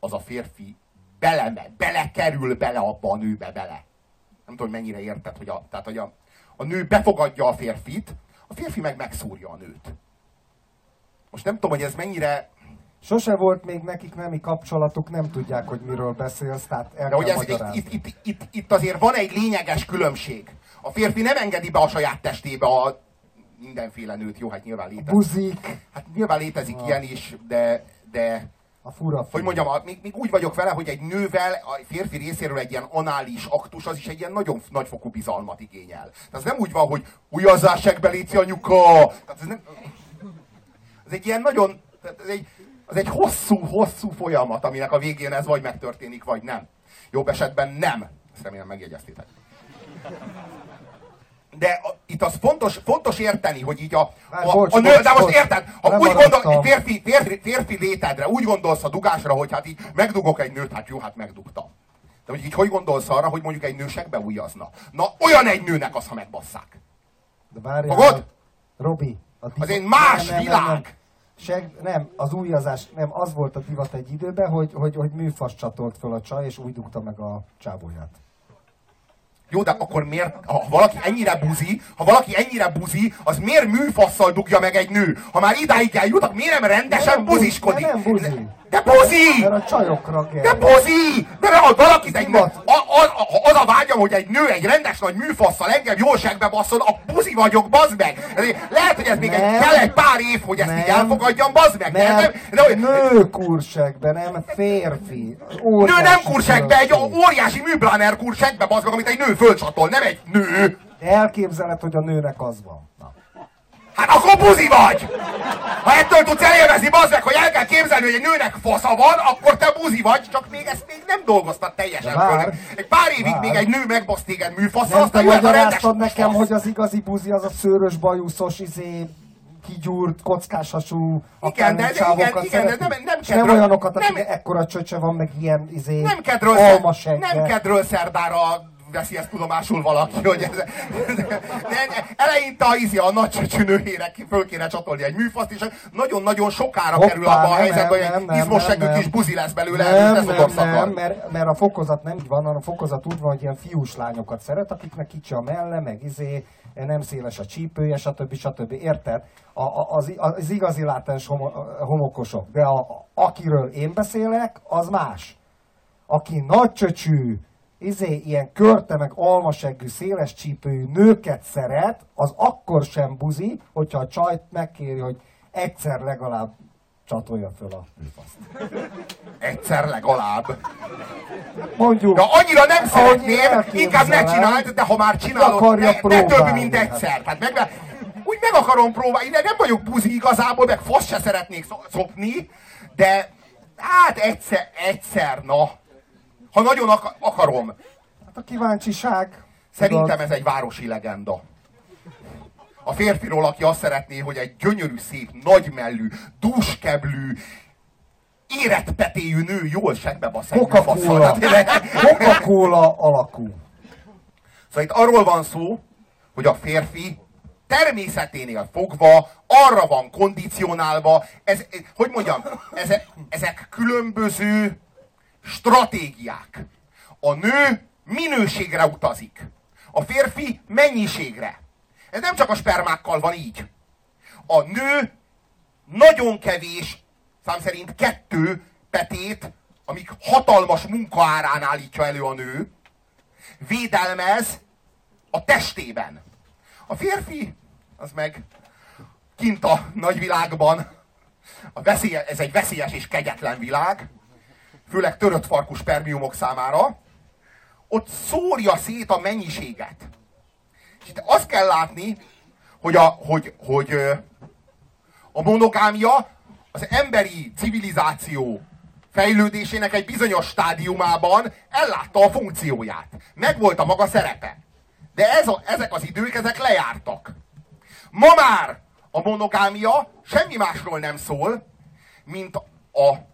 S1: az a férfi bele, belekerül bele abba a nőbe bele. Nem tudom, mennyire érted, hogy a, tehát, hogy a, a nő befogadja a férfit, a férfi meg megszúrja a nőt. Most nem tudom, hogy ez mennyire
S2: Sose volt még nekik nemi kapcsolatuk, nem tudják, hogy miről beszélsz, tehát el
S1: De hogy ez, itt, itt, itt, itt, itt azért van egy lényeges különbség. A férfi nem engedi be a saját testébe a mindenféle nőt. Jó, hát nyilván létezik.
S2: Buzik,
S1: Hát nyilván létezik ilyen is, de, de
S2: a fura
S1: hogy
S2: fiú.
S1: mondjam, a- még, még úgy vagyok vele, hogy egy nővel a férfi részéről egy ilyen anális aktus, az is egy ilyen nagyon nagyfokú bizalmat igényel. Tehát ez nem úgy van, hogy ujjazzál segbe, léci anyuka! Tehát ez nem... Ez egy ilyen nagyon... Ez egy, az egy hosszú, hosszú folyamat, aminek a végén ez vagy megtörténik, vagy nem. Jobb esetben nem. Ezt remélem megjegyeztétek. De a, itt az fontos, fontos érteni, hogy így a, a,
S2: bocs,
S1: a nő,
S2: bocs,
S1: de most
S2: bocs.
S1: érted, ha úgy gondol, egy férfi, férfi, férfi létedre, úgy gondolsz a dugásra, hogy hát így megdugok egy nőt, hát jó, hát megdugtam. De hogy így hogy gondolsz arra, hogy mondjuk egy nő segbe ujjazna? Na, olyan egy nőnek az, ha megbasszák.
S2: De várjál,
S1: Fogod?
S2: Robi, a divat...
S1: egy más
S2: nem, nem,
S1: világ.
S2: Nem, nem. Seg, nem, az újazás, nem, az volt a divat egy időben, hogy, hogy, hogy műfas csatolt föl a csaj, és úgy dugta meg a csábóját.
S1: Jó, de akkor miért, ha valaki ennyire buzi, ha valaki ennyire buzi, az miért műfasszal dugja meg egy nő? Ha már idáig eljutak, miért nem rendesen
S2: De nem buzi,
S1: buziskodik?
S2: nem buzi.
S1: De buzi!
S2: Mert a csajokra kell.
S1: De buzi! De ha valakit egy nő, a, a, a, az a vágyam, hogy egy nő egy rendes nagy műfasszal engem jól segbe basszon, a buzi vagyok, bazd meg! Lehet, hogy ez még egy,
S2: Nem.
S1: kell egy pár év, hogy ezt így elfogadjam, bazd meg!
S2: Mert
S1: nem, de, hogy,
S2: nő kursekbe, nem férfi.
S1: nő
S2: Óriási
S1: nem kursekbe, egy óriási műbláner kursekbe, bazd meg, amit egy nő fölcsatol, nem egy nő!
S2: Elképzeled, hogy a nőnek az van. Na.
S1: Hát akkor buzi vagy! Ha ettől tudsz elélvezni, bazd meg, hogy el kell képzelni, hogy egy nőnek fasza van, akkor te buzi vagy, csak még ezt még nem dolgoztad teljesen
S2: vár,
S1: föl. Egy pár évig
S2: vár.
S1: még egy nő megbasz téged
S2: te
S1: aztán jöhet a rendes
S2: nekem,
S1: fasz.
S2: hogy az igazi buzi az a szőrös, bajuszos, izé, kigyúrt, kockásasú,
S1: Igen, de- de igen, igen, de nem- nem kell
S2: nem olyanokat,
S1: nem-
S2: ekkora csöcse van, meg ilyen izé,
S1: Nem kedről, szer, nem kedről szerdára veszi ezt tudomásul valaki, hogy ez, de eleinte a izi a nagy ki föl kéne csatolni egy műfaszt, és nagyon-nagyon sokára
S2: Hoppá,
S1: kerül abba a
S2: nem,
S1: helyzetbe, hogy
S2: nem,
S1: egy
S2: nem,
S1: izmossegű
S2: nem, nem.
S1: kis buzi lesz belőle,
S2: Nem,
S1: és
S2: nem, nem,
S1: szakad.
S2: mert, mert a fokozat nem így van, hanem a fokozat úgy van, hogy ilyen fiús lányokat szeret, akiknek kicsi a melle, meg izé, nem széles a csípője, stb. stb. Érted? A, az, az igazi látens homo, homokosok. De a, a, akiről én beszélek, az más. Aki nagy csöcsű, izé, ilyen körte meg almaseggű, széles csípőjű nőket szeret, az akkor sem buzi, hogyha a csajt megkéri, hogy egyszer legalább csatolja föl a műfaszt.
S1: Egyszer legalább.
S2: Mondjuk,
S1: De annyira nem szeretném, inkább ne csináld, de ha már csinálod, ne, ne több, mint egyszer. Tehát meg, úgy meg akarom próbálni, de nem vagyok buzi igazából, meg fasz se szeretnék szo- szopni, de hát egyszer, egyszer, na. Ha nagyon ak- akarom.
S2: hát a kíváncsiság.
S1: Szerintem ez egy városi legenda. A férfiról, aki azt szeretné, hogy egy gyönyörű, szép, nagymellű, dúskeblű, érett petéjű nő jól segbe basz egy
S2: Coca-Cola.
S1: Tehát-
S2: Coca-Cola alakú.
S1: Szóval itt arról van szó, hogy a férfi természeténél fogva arra van kondicionálva, ez, hogy mondjam, ezek, ezek különböző stratégiák. A nő minőségre utazik. A férfi mennyiségre. Ez nem csak a spermákkal van így. A nő nagyon kevés, szám szerint kettő petét, amik hatalmas munkaárán állítja elő a nő, védelmez a testében. A férfi, az meg kint a nagyvilágban, a veszélye, ez egy veszélyes és kegyetlen világ, főleg törött farkú spermiumok számára, ott szórja szét a mennyiséget. És itt azt kell látni, hogy a, hogy, hogy a monogámia az emberi civilizáció fejlődésének egy bizonyos stádiumában ellátta a funkcióját. Megvolt a maga szerepe. De ez a, ezek az idők, ezek lejártak. Ma már a monogámia semmi másról nem szól, mint a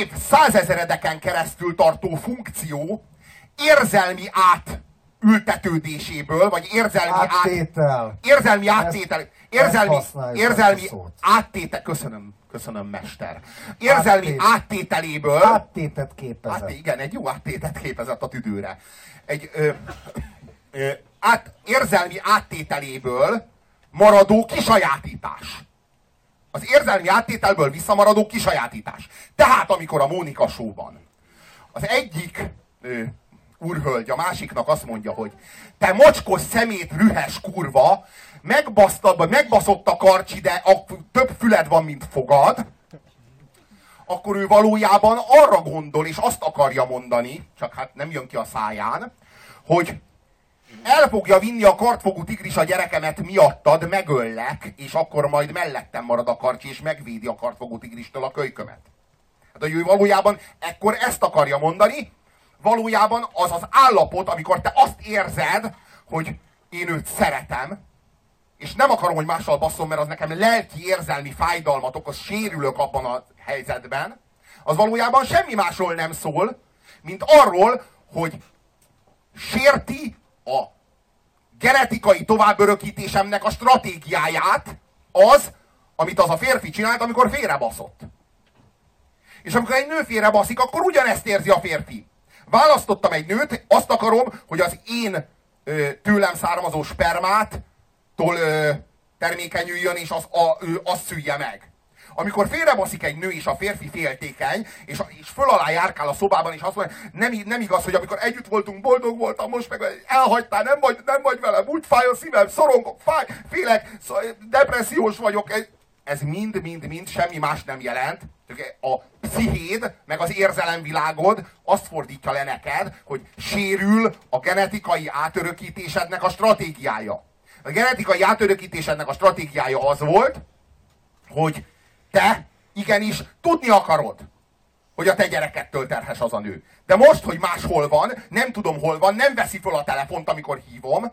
S1: év százezeredeken keresztül tartó funkció érzelmi átültetődéséből, vagy érzelmi át,
S2: Áttétel.
S1: érzelmi áttétel, érzelmi, érzelmi áttétel, köszönöm, köszönöm mester. Érzelmi
S2: Áttét-
S1: áttételéből,
S2: Áttétet képezett.
S1: Hát igen, egy jó áttétet képezett a tüdőre. Egy ö, ö, át, érzelmi áttételéből maradó kisajátítás. Az érzelmi áttételből visszamaradó kisajátítás. Tehát, amikor a Mónika showban az egyik ö, úrhölgy a másiknak azt mondja, hogy te mocskos szemét rühes kurva, megbasztad, vagy megbaszott a karcsi, de a, több füled van, mint fogad, akkor ő valójában arra gondol, és azt akarja mondani, csak hát nem jön ki a száján, hogy el fogja vinni a kartfogú tigris a gyerekemet miattad, megöllek, és akkor majd mellettem marad a karcsi, és megvédi a kartfogú tigristől a kölykömet. Hát, hogy ő valójában ekkor ezt akarja mondani, valójában az az állapot, amikor te azt érzed, hogy én őt szeretem, és nem akarom, hogy mással basszom, mert az nekem lelki érzelmi fájdalmat okoz, sérülök abban a helyzetben, az valójában semmi másról nem szól, mint arról, hogy sérti a genetikai továbbörökítésemnek a stratégiáját az, amit az a férfi csinált, amikor félrebaszott. És amikor egy nő félrebaszik, akkor ugyanezt érzi a férfi. Választottam egy nőt, azt akarom, hogy az én ö, tőlem származó spermát tól ö, termékenyüljön, és az, a, ő azt szülje meg. Amikor félrebaszik egy nő és a férfi féltékeny, és, és föl alá járkál a szobában, és azt mondja, nem, nem igaz, hogy amikor együtt voltunk, boldog voltam, most meg elhagytál, nem vagy, nem vagy velem, úgy fáj a szívem, szorongok, fáj, félek, depressziós vagyok. Ez mind-mind-mind semmi más nem jelent. A pszichéd, meg az érzelemvilágod azt fordítja le neked, hogy sérül a genetikai átörökítésednek a stratégiája. A genetikai átörökítésednek a stratégiája az volt, hogy te igenis tudni akarod, hogy a te gyerekettől terhes az a nő. De most, hogy máshol van, nem tudom hol van, nem veszi fel a telefont, amikor hívom,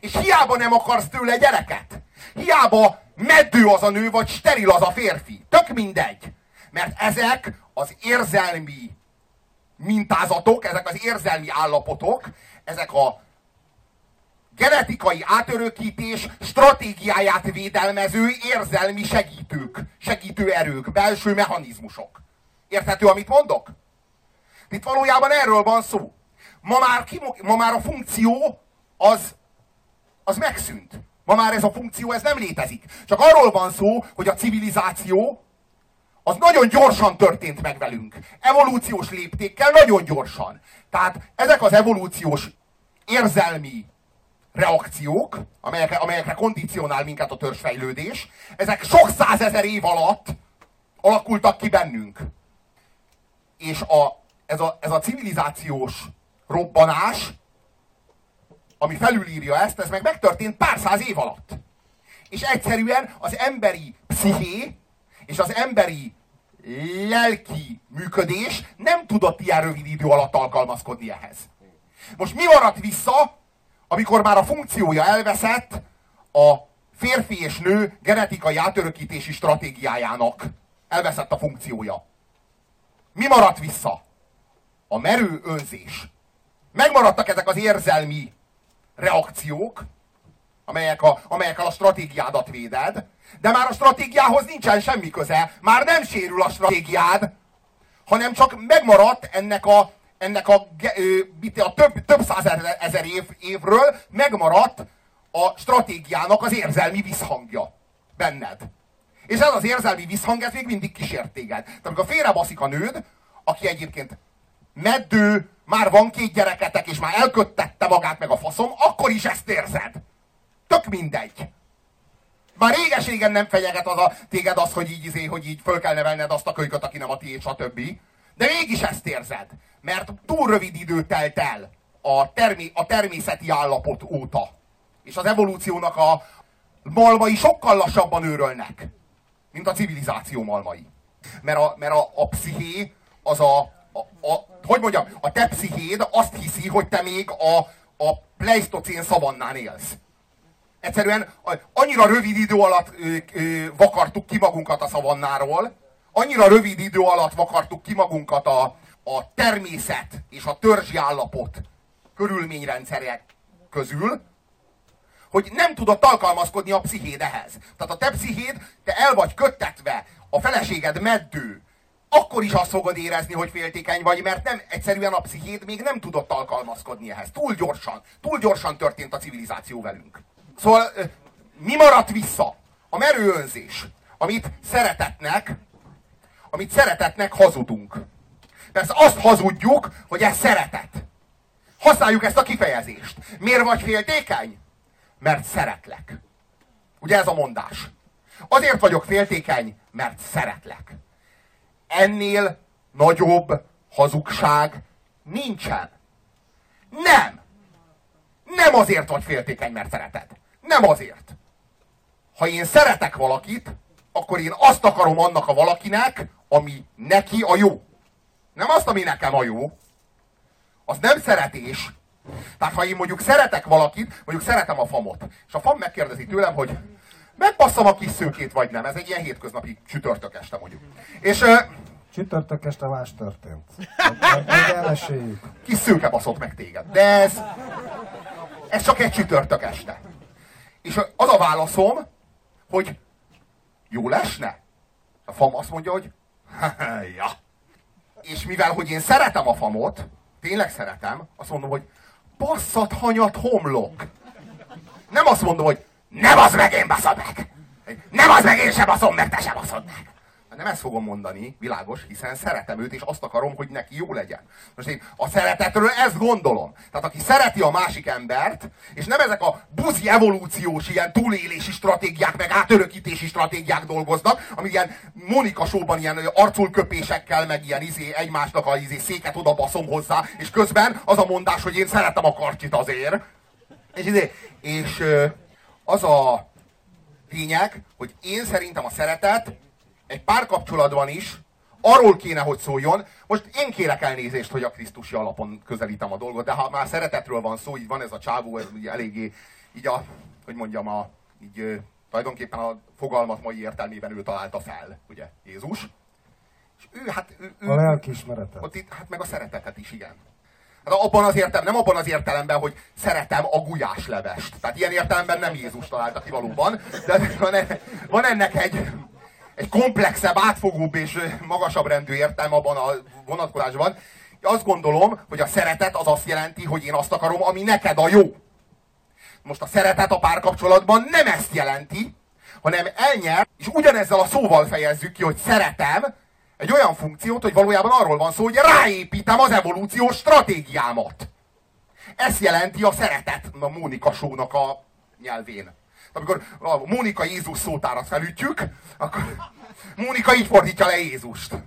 S1: és hiába nem akarsz tőle gyereket. Hiába meddő az a nő, vagy steril az a férfi. Tök mindegy. Mert ezek az érzelmi mintázatok, ezek az érzelmi állapotok, ezek a genetikai átörökítés stratégiáját védelmező érzelmi segítők, segítő erők, belső mechanizmusok. Érthető, amit mondok? Itt valójában erről van szó. Ma már, ki, ma már a funkció az, az megszűnt. Ma már ez a funkció ez nem létezik. Csak arról van szó, hogy a civilizáció az nagyon gyorsan történt meg velünk. Evolúciós léptékkel nagyon gyorsan. Tehát ezek az evolúciós érzelmi reakciók, amelyekre, amelyekre kondicionál minket a törzsfejlődés, ezek sok százezer év alatt alakultak ki bennünk. És a, ez, a, ez a civilizációs robbanás, ami felülírja ezt, ez meg megtörtént pár száz év alatt. És egyszerűen az emberi psziché és az emberi lelki működés nem tudott ilyen rövid idő alatt alkalmazkodni ehhez. Most mi maradt vissza, amikor már a funkciója elveszett a férfi és nő genetikai átörökítési stratégiájának. Elveszett a funkciója. Mi maradt vissza? A merő önzés. Megmaradtak ezek az érzelmi reakciók, amelyek a, amelyekkel a stratégiádat véded, de már a stratégiához nincsen semmi köze. Már nem sérül a stratégiád, hanem csak megmaradt ennek a ennek a, a több, több százezer év, évről megmaradt a stratégiának az érzelmi visszhangja benned. És ez az érzelmi visszhang, ez még mindig kísért téged. Tehát amikor félrebaszik a nőd, aki egyébként meddő, már van két gyereketek, és már elköttette magát meg a faszom, akkor is ezt érzed. Tök mindegy. Már réges-régen nem fenyeget az a, téged az, hogy így, izé, hogy így föl kell nevelned azt a kölyköt, aki nem a tiéd, stb. De mégis ezt érzed mert túl rövid idő telt el a, termé, a természeti állapot óta. És az evolúciónak a malmai sokkal lassabban őrölnek, mint a civilizáció malmai. Mert a, mert a, a psziché az a, a, a, hogy mondjam, a te pszichéd azt hiszi, hogy te még a, a pleistocén szavannán élsz. Egyszerűen annyira rövid idő alatt ö, ö, vakartuk ki magunkat a szavannáról, annyira rövid idő alatt vakartuk ki magunkat a, a természet és a törzsi állapot körülményrendszerek közül, hogy nem tudott alkalmazkodni a pszichéd ehhez. Tehát a te pszichéd, te el vagy köttetve, a feleséged meddő, akkor is azt fogod érezni, hogy féltékeny vagy, mert nem, egyszerűen a pszichéd még nem tudott alkalmazkodni ehhez. Túl gyorsan, túl gyorsan történt a civilizáció velünk. Szóval mi maradt vissza? A merőönzés, amit szeretetnek, amit szeretetnek hazudunk. Persze azt hazudjuk, hogy ez szeretet. Használjuk ezt a kifejezést. Miért vagy féltékeny? Mert szeretlek. Ugye ez a mondás. Azért vagyok féltékeny, mert szeretlek. Ennél nagyobb hazugság nincsen. Nem. Nem azért vagy féltékeny, mert szereted. Nem azért. Ha én szeretek valakit, akkor én azt akarom annak a valakinek, ami neki a jó. Nem azt, ami nekem a jó. Az nem szeretés. Tehát ha én mondjuk szeretek valakit, mondjuk szeretem a famot, és a fam megkérdezi tőlem, hogy megpasszam a kis szőkét, vagy nem. Ez egy ilyen hétköznapi csütörtök este mondjuk. És...
S2: Csütörtök este más történt.
S1: Kis szőke baszott meg téged. De ez... Ez csak egy csütörtök este. És az a válaszom, hogy jó lesne? A fam azt mondja, hogy [laughs] ja, és mivel, hogy én szeretem a famot, tényleg szeretem, azt mondom, hogy basszat hanyat homlok. Nem azt mondom, hogy nem az meg, én baszad meg. Nem az meg, én sem baszom meg, te sem baszod meg. Nem ezt fogom mondani, világos, hiszen szeretem őt, és azt akarom, hogy neki jó legyen. Most én a szeretetről ezt gondolom. Tehát aki szereti a másik embert, és nem ezek a buzi evolúciós ilyen túlélési stratégiák, meg átörökítési stratégiák dolgoznak, ami ilyen Monika showban ilyen arculköpésekkel, meg ilyen izé, egymásnak a izé, széket oda baszom hozzá, és közben az a mondás, hogy én szeretem a karcsit azért. És, izé, és az a lényeg, hogy én szerintem a szeretet egy párkapcsolatban is arról kéne, hogy szóljon. Most én kérek elnézést, hogy a Krisztusi alapon közelítem a dolgot, de ha már szeretetről van szó, így van ez a csávó, ez ugye eléggé, így a, hogy mondjam, a, így tulajdonképpen a fogalmat mai értelmében ő találta fel, ugye, Jézus.
S2: És ő, hát, ő, ő, a lelkismeretet.
S1: Ott itt, hát meg a szeretetet is, igen. Hát abban az értelem, nem abban az értelemben, hogy szeretem a gulyáslevest. Tehát ilyen értelemben nem Jézus találta ki valóban, de van, van ennek egy, egy komplexebb, átfogóbb és magasabb rendű értelme abban a vonatkozásban. Azt gondolom, hogy a szeretet az azt jelenti, hogy én azt akarom, ami neked a jó. Most a szeretet a párkapcsolatban nem ezt jelenti, hanem elnyer, és ugyanezzel a szóval fejezzük ki, hogy szeretem, egy olyan funkciót, hogy valójában arról van szó, hogy ráépítem az evolúciós stratégiámat. Ez jelenti a szeretet a Mónika sónak a nyelvén. Amikor a Mónika Jézus szótárat felütjük, akkor Mónika így fordítja le Jézust.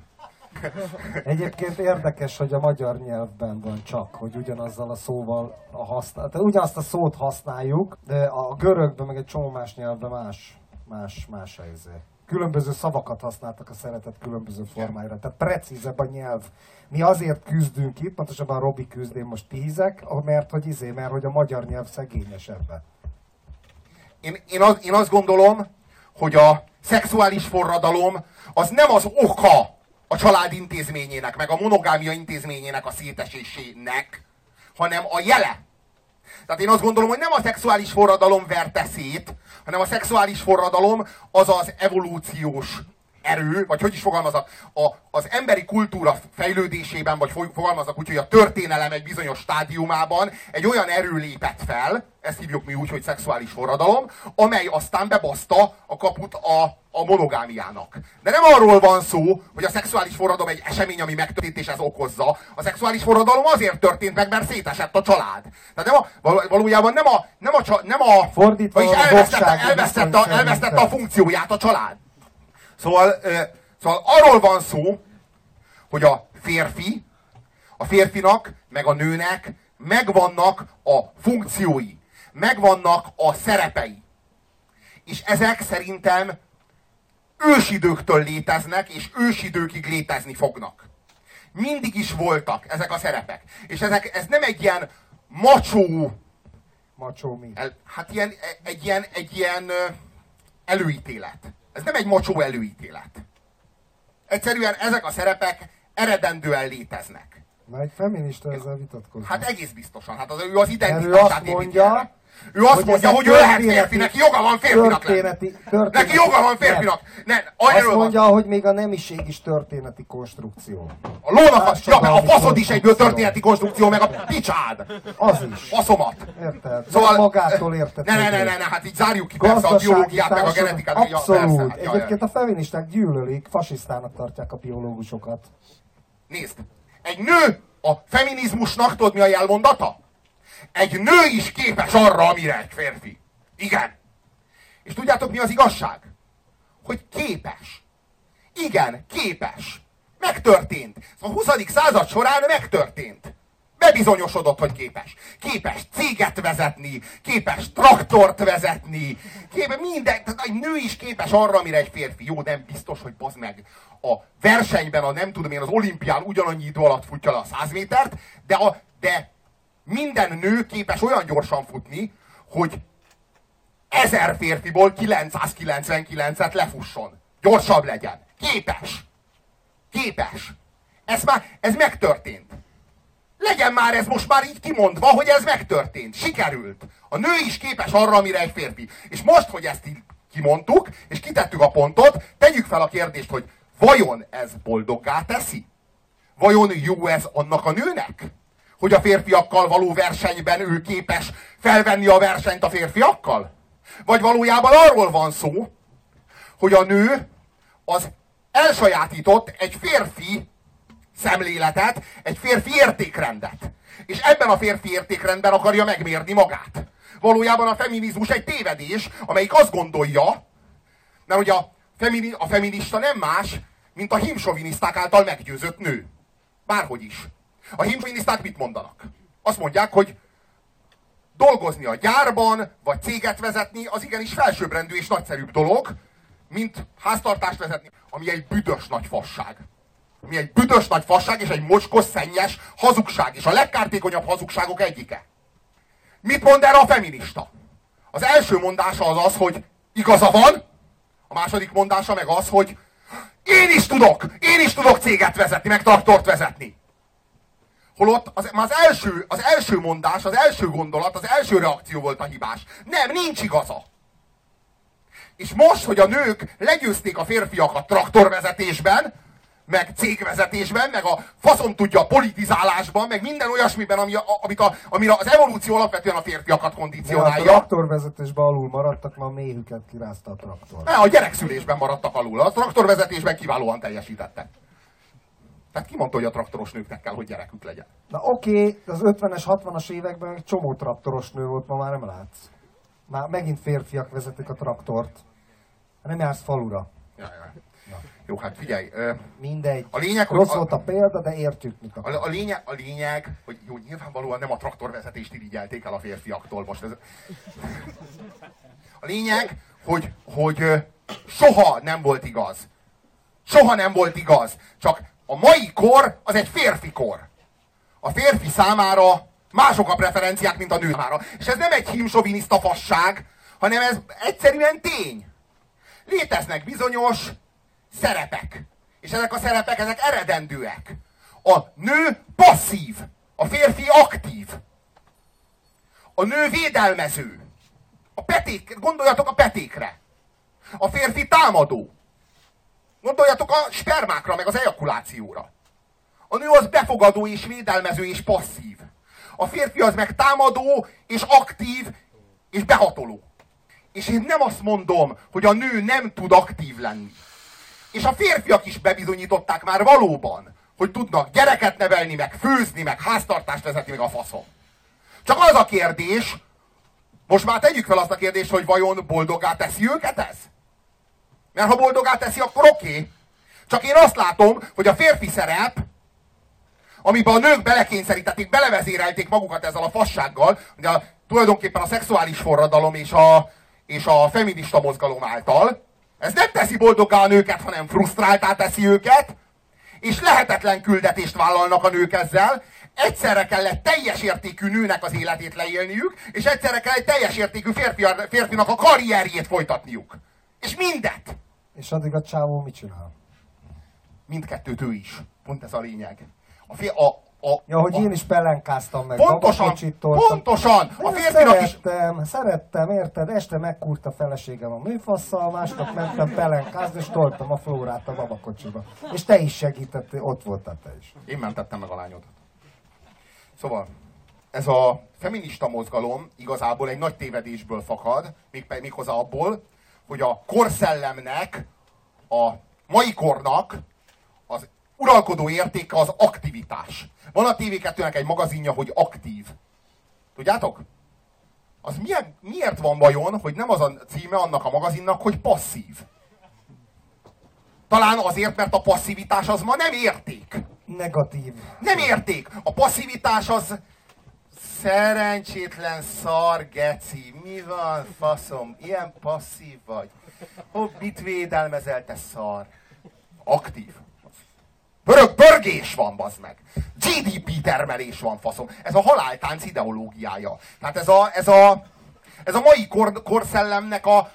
S2: Egyébként érdekes, hogy a magyar nyelvben van csak, hogy ugyanazzal a szóval a használ, tehát ugyanazt a szót használjuk, de a görögben meg egy csomó más nyelvben más, más, más helyzet különböző szavakat használtak a szeretet különböző formáira. Tehát precízebb a nyelv. Mi azért küzdünk itt, pontosabban Robi küzd, én most tízek, mert hogy izé, mert hogy a magyar nyelv szegényesebb.
S1: Én, én, az, én azt gondolom, hogy a szexuális forradalom az nem az oka a család intézményének, meg a monogámia intézményének a szétesésének, hanem a jele. Tehát én azt gondolom, hogy nem a szexuális forradalom verte szét, hanem a szexuális forradalom az az evolúciós erő, vagy hogy is fogalmazok, a, az emberi kultúra fejlődésében, vagy fogalmazok úgy, hogy a történelem egy bizonyos stádiumában egy olyan erő lépett fel, ezt hívjuk mi úgy, hogy szexuális forradalom, amely aztán bebaszta a kaput a, a monogámiának. De nem arról van szó, hogy a szexuális forradalom egy esemény, ami megtörtént és ez okozza. A szexuális forradalom azért történt meg, mert szétesett a család. Tehát nem a, valójában nem a, nem a, nem a
S2: Fordítva vagyis
S1: elvesztette, elvesztette, a, elvesztette a funkcióját a család. Szóval, szóval arról van szó, hogy a férfi, a férfinak, meg a nőnek megvannak a funkciói, megvannak a szerepei. És ezek szerintem ősidőktől léteznek, és ősidőkig létezni fognak. Mindig is voltak ezek a szerepek. És ezek, ez nem egy ilyen macsó...
S2: Macsó mi?
S1: El, hát ilyen, egy ilyen, egy ilyen előítélet. Ez nem egy mocsó előítélet. Egyszerűen ezek a szerepek eredendően léteznek.
S2: Na egy feminista ezzel vitatkozik.
S1: Hát egész biztosan. Hát az, ő az identitását mondja, ő azt hogy mondja, hogy ő lehet férfi, neki joga van férfinak történeti, történeti, Neki joga van férfinak.
S2: Ne, azt mondja, van. hogy még a nemiség is történeti konstrukció.
S1: A lónak, a, ja, a faszod is egyből történeti konstrukció, meg a picsád.
S2: Az is.
S1: Faszomat.
S2: Érted? Szóval, magától érted.
S1: Ne, ne, ne, ne, ne, hát így zárjuk ki persze a biológiát, meg a genetikát.
S2: Abszolút. Ja, persze, Egyébként a feministák gyűlölik, fasisztának tartják a biológusokat.
S1: Nézd, egy nő a feminizmusnak, tudod mi a jelmondata? Egy nő is képes arra, amire egy férfi. Igen. És tudjátok, mi az igazság? Hogy képes. Igen, képes. Megtörtént. A 20. század során megtörtént. Bebizonyosodott, hogy képes. Képes céget vezetni, képes traktort vezetni, képes minden. Tehát egy nő is képes arra, amire egy férfi. Jó, nem biztos, hogy bazd meg a versenyben, a nem tudom én, az olimpián ugyanannyi idő alatt futja le a 100 métert, de, a, de minden nő képes olyan gyorsan futni, hogy ezer férfiból 999-et lefusson. Gyorsabb legyen. Képes. Képes. Ez már, ez megtörtént. Legyen már ez most már így kimondva, hogy ez megtörtént. Sikerült. A nő is képes arra, amire egy férfi. És most, hogy ezt így kimondtuk, és kitettük a pontot, tegyük fel a kérdést, hogy vajon ez boldoggá teszi? Vajon jó ez annak a nőnek? Hogy a férfiakkal való versenyben ő képes felvenni a versenyt a férfiakkal? Vagy valójában arról van szó, hogy a nő az elsajátított egy férfi szemléletet, egy férfi értékrendet. És ebben a férfi értékrendben akarja megmérni magát. Valójában a feminizmus egy tévedés, amelyik azt gondolja, mert hogy a, femini, a feminista nem más, mint a himsoviniszták által meggyőzött nő. Bárhogy is. A himsoviniszták mit mondanak? Azt mondják, hogy dolgozni a gyárban, vagy céget vezetni, az igenis felsőbbrendű és nagyszerűbb dolog, mint háztartást vezetni, ami egy büdös nagy fasság. Ami egy büdös nagy fasság és egy mocskos, szennyes hazugság, és a legkártékonyabb hazugságok egyike. Mit mond erre a feminista? Az első mondása az az, hogy igaza van, a második mondása meg az, hogy én is tudok, én is tudok céget vezetni, meg traktort vezetni. Holott az, az, első, az első mondás, az első gondolat, az első reakció volt a hibás. Nem, nincs igaza. És most, hogy a nők legyőzték a férfiakat traktorvezetésben, meg cégvezetésben, meg a faszom tudja a politizálásban, meg minden olyasmiben, ami, a, amit a, amire az evolúció alapvetően a férfiakat kondicionálja.
S2: A traktorvezetésben alul maradtak, ma a méhüket kirázta a traktor.
S1: Ne, a gyerekszülésben maradtak alul. A traktorvezetésben kiválóan teljesítettek. Tehát ki mondta, hogy a traktoros nőknek kell, hogy gyerekük legyen?
S2: Na oké, okay, az 50-es, 60-as években egy csomó traktoros nő volt, ma már nem látsz. Már megint férfiak vezetik a traktort. Nem jársz falura.
S1: Ja, ja. Jó, hát figyelj.
S2: Mindegy. A lényeg, hogy Rossz a, volt a példa, de értjük, mit
S1: a, a, lényeg, a lényeg, hogy jó, nyilvánvalóan nem a traktorvezetést irigyelték el a férfiaktól most. Ez... A lényeg, hogy, hogy soha nem volt igaz. Soha nem volt igaz. Csak a mai kor az egy férfi kor. A férfi számára mások a preferenciák, mint a nő számára. És ez nem egy himsoviniszta fasság, hanem ez egyszerűen tény. Léteznek bizonyos szerepek. És ezek a szerepek, ezek eredendőek. A nő passzív, a férfi aktív. A nő védelmező. A peték, gondoljatok a petékre. A férfi támadó. Gondoljatok a spermákra, meg az ejakulációra. A nő az befogadó és védelmező és passzív. A férfi az meg támadó és aktív és behatoló. És én nem azt mondom, hogy a nő nem tud aktív lenni. És a férfiak is bebizonyították már valóban, hogy tudnak gyereket nevelni, meg főzni, meg háztartást vezetni, meg a faszom. Csak az a kérdés, most már tegyük fel azt a kérdést, hogy vajon boldogá teszi őket ez? Mert ha boldogá teszi, akkor oké. Okay. Csak én azt látom, hogy a férfi szerep, amiben a nők belekényszerítették, belevezérelték magukat ezzel a fassággal, ugye a, tulajdonképpen a szexuális forradalom és a, és a feminista mozgalom által, ez nem teszi boldogá a nőket, hanem frusztráltá teszi őket, és lehetetlen küldetést vállalnak a nők ezzel. Egyszerre kell egy teljes értékű nőnek az életét leélniük, és egyszerre kell egy teljes értékű férfi, férfinak a karrierjét folytatniuk. És mindet.
S2: És addig a csávó mit csinál?
S1: Mindkettőt ő is. Pont ez a lényeg. A, fél, a, a,
S2: ja, hogy a, én is pelenkáztam meg.
S1: Pontosan, pontosan. A férfinak
S2: is... Szerettem, szerettem, érted? Este megkúrt a feleségem a műfasszal, másnap mentem pelenkázni, és toltam a flórát a babakocsiba. És te is segítettél, ott voltál te is.
S1: Én mentettem meg a lányodat. Szóval, ez a feminista mozgalom igazából egy nagy tévedésből fakad, még, méghozzá abból, hogy a korszellemnek, a mai kornak az uralkodó értéke az aktivitás. Van a TV2-nek egy magazinja, hogy aktív. Tudjátok? Az milyen, miért van vajon, hogy nem az a címe annak a magazinnak, hogy passzív? Talán azért, mert a passzivitás az ma nem érték.
S2: Negatív.
S1: Nem érték. A passzivitás az szerencsétlen szar, geci. Mi van, faszom? Ilyen passzív vagy. Hogy mit védelmezel, te szar? Aktív. Pörög, pörgés van, bazd meg. GDP termelés van, faszom. Ez a haláltánc ideológiája. Tehát ez a, ez a, ez a mai kor, korszellemnek a,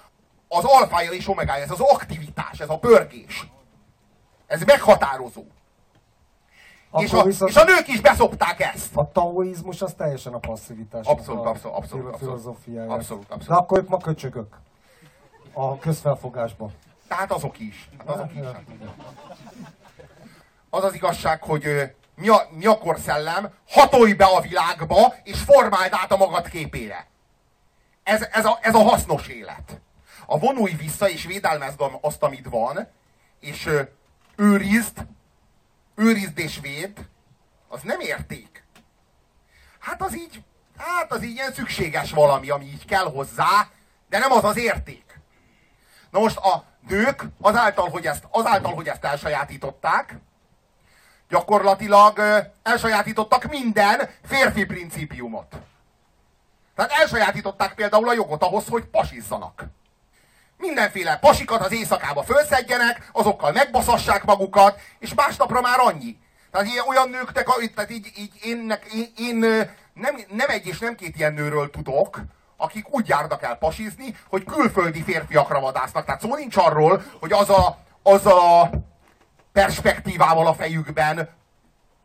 S1: az alfája és omegája, ez az aktivitás, ez a pörgés. Ez meghatározó. És a, és a nők is beszopták ezt.
S2: A taoizmus az teljesen a passzivitás.
S1: Abszolút, abszolút, abszolút. Filozófiája. Abszolút, abszolút.
S2: De akkor ők ma köcsögök. A közfelfogásban.
S1: Tehát azok is. Hát azok is. Hát az az igazság, hogy mi a, mi a korszellem, hatolj be a világba, és formáld át a magad képére. Ez, ez, a, ez a hasznos élet. a vonulj vissza és védelmezd azt, amit van, és őrizd, őrizd és véd, az nem érték. Hát az így, hát az így ilyen szükséges valami, ami így kell hozzá, de nem az az érték. Na most a nők azáltal, hogy ezt, azáltal, hogy ezt elsajátították, gyakorlatilag elsajátítottak minden férfi principiumot. Tehát elsajátították például a jogot ahhoz, hogy pasizzanak. Mindenféle pasikat az éjszakába fölszedjenek, azokkal megbaszassák magukat, és másnapra már annyi. Tehát ilyen, olyan nők, tehát így, így én, én, én nem, nem egy és nem két ilyen nőről tudok, akik úgy járnak el pasizni, hogy külföldi férfiakra vadásznak. Tehát szó nincs arról, hogy az a, az a perspektívával a fejükben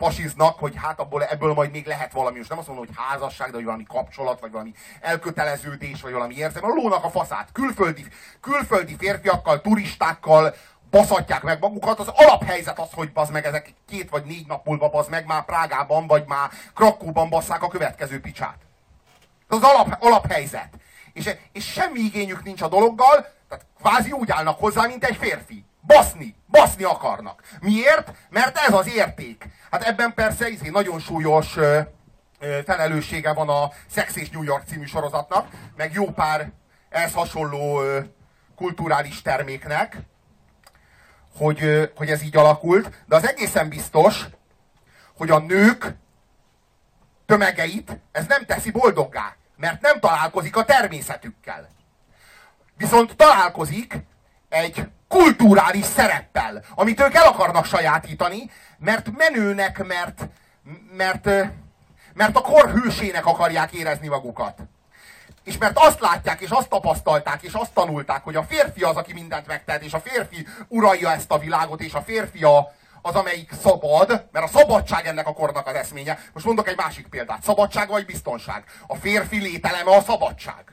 S1: pasiznak, hogy hát abból, ebből majd még lehet valami, most nem azt mondom, hogy házasság, de hogy valami kapcsolat, vagy valami elköteleződés, vagy valami érzem. A lónak a faszát. Külföldi, külföldi férfiakkal, turistákkal baszatják meg magukat. Az alaphelyzet az, hogy bazd meg ezek két vagy négy nap múlva bazd meg már Prágában, vagy már Krakóban basszák a következő picsát. Ez az alap, alaphelyzet. És, és semmi igényük nincs a dologgal, tehát kvázi úgy állnak hozzá, mint egy férfi. Baszni, baszni akarnak. Miért? Mert ez az érték. Hát ebben persze izé nagyon súlyos ö, ö, felelőssége van a Sex és New York című sorozatnak, meg jó pár ehhez hasonló ö, kulturális terméknek, hogy, ö, hogy ez így alakult, de az egészen biztos, hogy a nők tömegeit ez nem teszi boldoggá, mert nem találkozik a természetükkel. Viszont találkozik egy kulturális szereppel, amit ők el akarnak sajátítani, mert menőnek, mert, mert, mert a kor hősének akarják érezni magukat. És mert azt látják, és azt tapasztalták, és azt tanulták, hogy a férfi az, aki mindent megtehet, és a férfi uralja ezt a világot, és a férfi a, az, amelyik szabad, mert a szabadság ennek a kornak az eszménye. Most mondok egy másik példát. Szabadság vagy biztonság? A férfi lételeme a szabadság.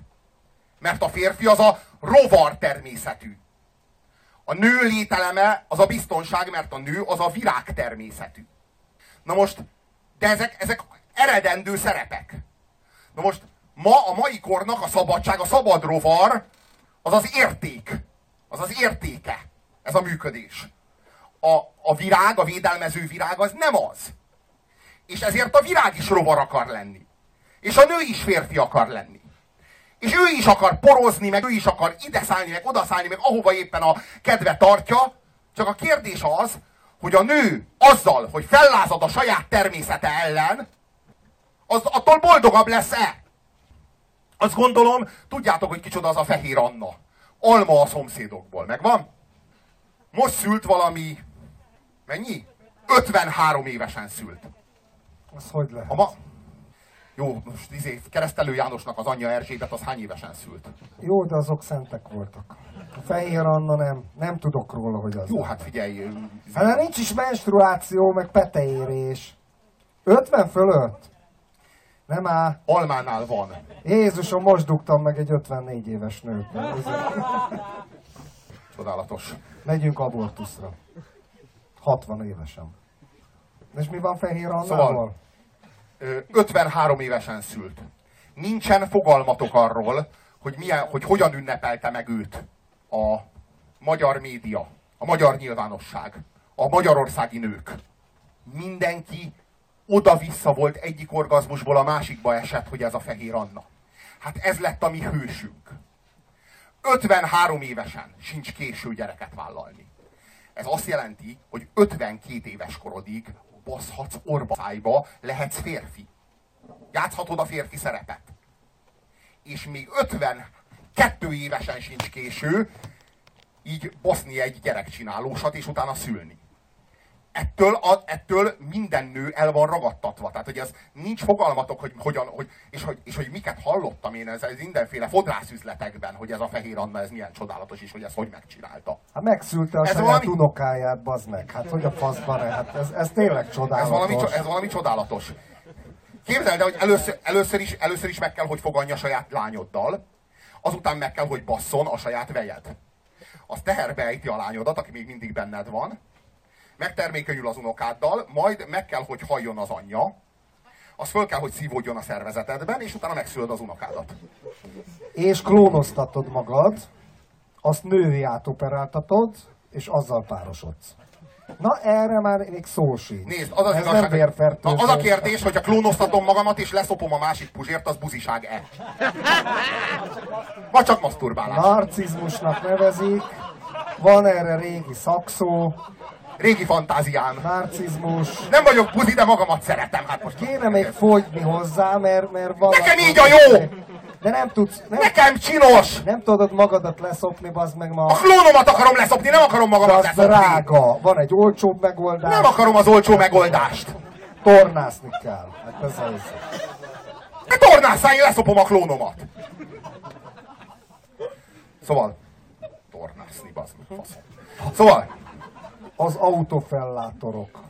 S1: Mert a férfi az a rovar természetű. A nő lételeme az a biztonság, mert a nő az a virág természetű. Na most, de ezek, ezek eredendő szerepek. Na most, ma a mai kornak a szabadság, a szabad rovar, az az érték. Az az értéke. Ez a működés. A, a virág, a védelmező virág az nem az. És ezért a virág is rovar akar lenni. És a nő is férfi akar lenni. És ő is akar porozni, meg ő is akar ide szállni, meg oda szállni, meg ahova éppen a kedve tartja. Csak a kérdés az, hogy a nő azzal, hogy fellázad a saját természete ellen, az attól boldogabb lesz-e? Azt gondolom, tudjátok, hogy kicsoda az a fehér Anna. Alma a szomszédokból. Megvan? Most szült valami... Mennyi? 53 évesen szült.
S2: Az hogy lehet?
S1: A ma... Jó, most izé, keresztelő Jánosnak az anyja Erzsébet, az hány évesen szült?
S2: Jó, de azok szentek voltak. A fehér Anna nem, nem tudok róla, hogy az.
S1: Jó, hát figyelj.
S2: Hát nincs is menstruáció, meg peteérés. 50 fölött? Nem áll.
S1: Almánál van.
S2: Jézusom, most dugtam meg egy 54 éves nőt.
S1: Csodálatos.
S2: Megyünk abortuszra. 60 évesen. És mi van Fehér Annával?
S1: Szóval, 53 évesen szült. Nincsen fogalmatok arról, hogy, milyen, hogy hogyan ünnepelte meg őt a magyar média, a magyar nyilvánosság, a magyarországi nők. Mindenki oda-vissza volt egyik orgazmusból a másikba esett, hogy ez a fehér Anna. Hát ez lett a mi hősünk. 53 évesen sincs késő gyereket vállalni. Ez azt jelenti, hogy 52 éves korodig baszhatsz orbaszájba, lehetsz férfi. Játszhatod a férfi szerepet. És még 52 évesen sincs késő, így baszni egy gyerekcsinálósat, és utána szülni. Ettől, a, ettől minden nő el van ragadtatva. Tehát, hogy ez nincs fogalmatok, hogy hogyan, hogy, és, hogy, és hogy miket hallottam én ez, ez mindenféle fodrászüzletekben, hogy ez a fehér Anna, ez milyen csodálatos, és hogy ez hogy megcsinálta.
S2: Hát megszülte a ez saját valami... unokáját, bazd meg. Hát hogy a faszban, hát ez, ez tényleg csodálatos.
S1: Ez valami, ez valami csodálatos. Képzeld el, hogy először, először, is, először is meg kell, hogy foganja saját lányoddal, azután meg kell, hogy basszon a saját vejed. Az teherbe ejti a lányodat, aki még mindig benned van, megtermékenyül az unokáddal, majd meg kell, hogy halljon az anyja, az föl kell, hogy szívódjon a szervezetedben, és utána megszülöd az unokádat.
S2: És klónoztatod magad. azt nővé átoperáltatod, és azzal párosodsz. Na erre már még szó sincs.
S1: Nézd, az az
S2: Ez
S1: igazság,
S2: nem
S1: hogy-. Na, az a kérdés, hogyha klónoztatom magamat és leszopom a másik puzsért, az buziság-e? Vagy csak maszturbálás?
S2: Narcizmusnak nevezik, van erre régi szakszó,
S1: Régi fantáziám.
S2: narcizmus.
S1: Nem vagyok buzi, de magamat szeretem. Hát most
S2: Kéne még fogyni hozzá, mert, mert van...
S1: Nekem így a jó!
S2: De nem tudsz, nem,
S1: Nekem csinos!
S2: nem tudod magadat leszopni, bazd meg ma.
S1: A klónomat akarom leszopni, nem akarom magamat leszopni.
S2: drága. Van egy olcsóbb megoldás.
S1: Nem akarom az olcsó megoldást.
S2: Tornászni kell. Hát ez az.
S1: De tornásszál, én leszopom a klónomat. Szóval, tornászni, bazd meg, faszom. Szóval,
S2: Az autofellátorok.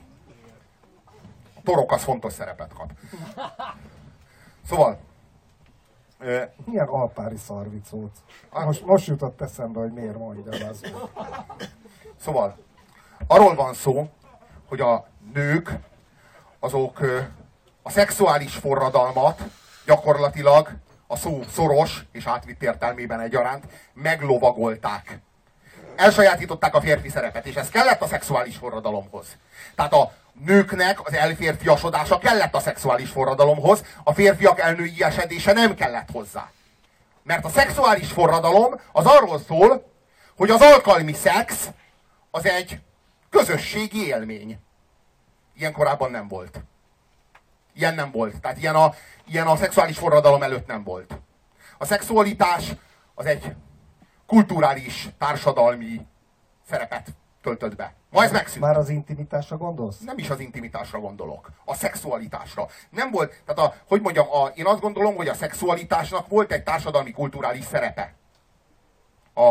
S1: a torok az fontos szerepet kap. Szóval,
S2: Milyen alpári szarvicót.
S1: Hát-
S2: Most, most jutott eszembe, hogy miért mondja az.
S1: Szóval, arról van szó, hogy a nők, azok a szexuális forradalmat gyakorlatilag a szó szoros és átvitt értelmében egyaránt meglovagolták. Elsajátították a férfi szerepet, és ez kellett a szexuális forradalomhoz. Tehát a nőknek az elférfiasodása kellett a szexuális forradalomhoz, a férfiak elnői esedése nem kellett hozzá. Mert a szexuális forradalom az arról szól, hogy az alkalmi szex az egy közösségi élmény. Ilyen korábban nem volt. Ilyen nem volt. Tehát ilyen a, ilyen a szexuális forradalom előtt nem volt. A szexualitás az egy kulturális, társadalmi szerepet töltött be. Ma ez megszűnt.
S2: Már az intimitásra gondolsz?
S1: Nem is az intimitásra gondolok, a szexualitásra. Nem volt, tehát a, hogy mondjam, a, én azt gondolom, hogy a szexualitásnak volt egy társadalmi kulturális szerepe. A,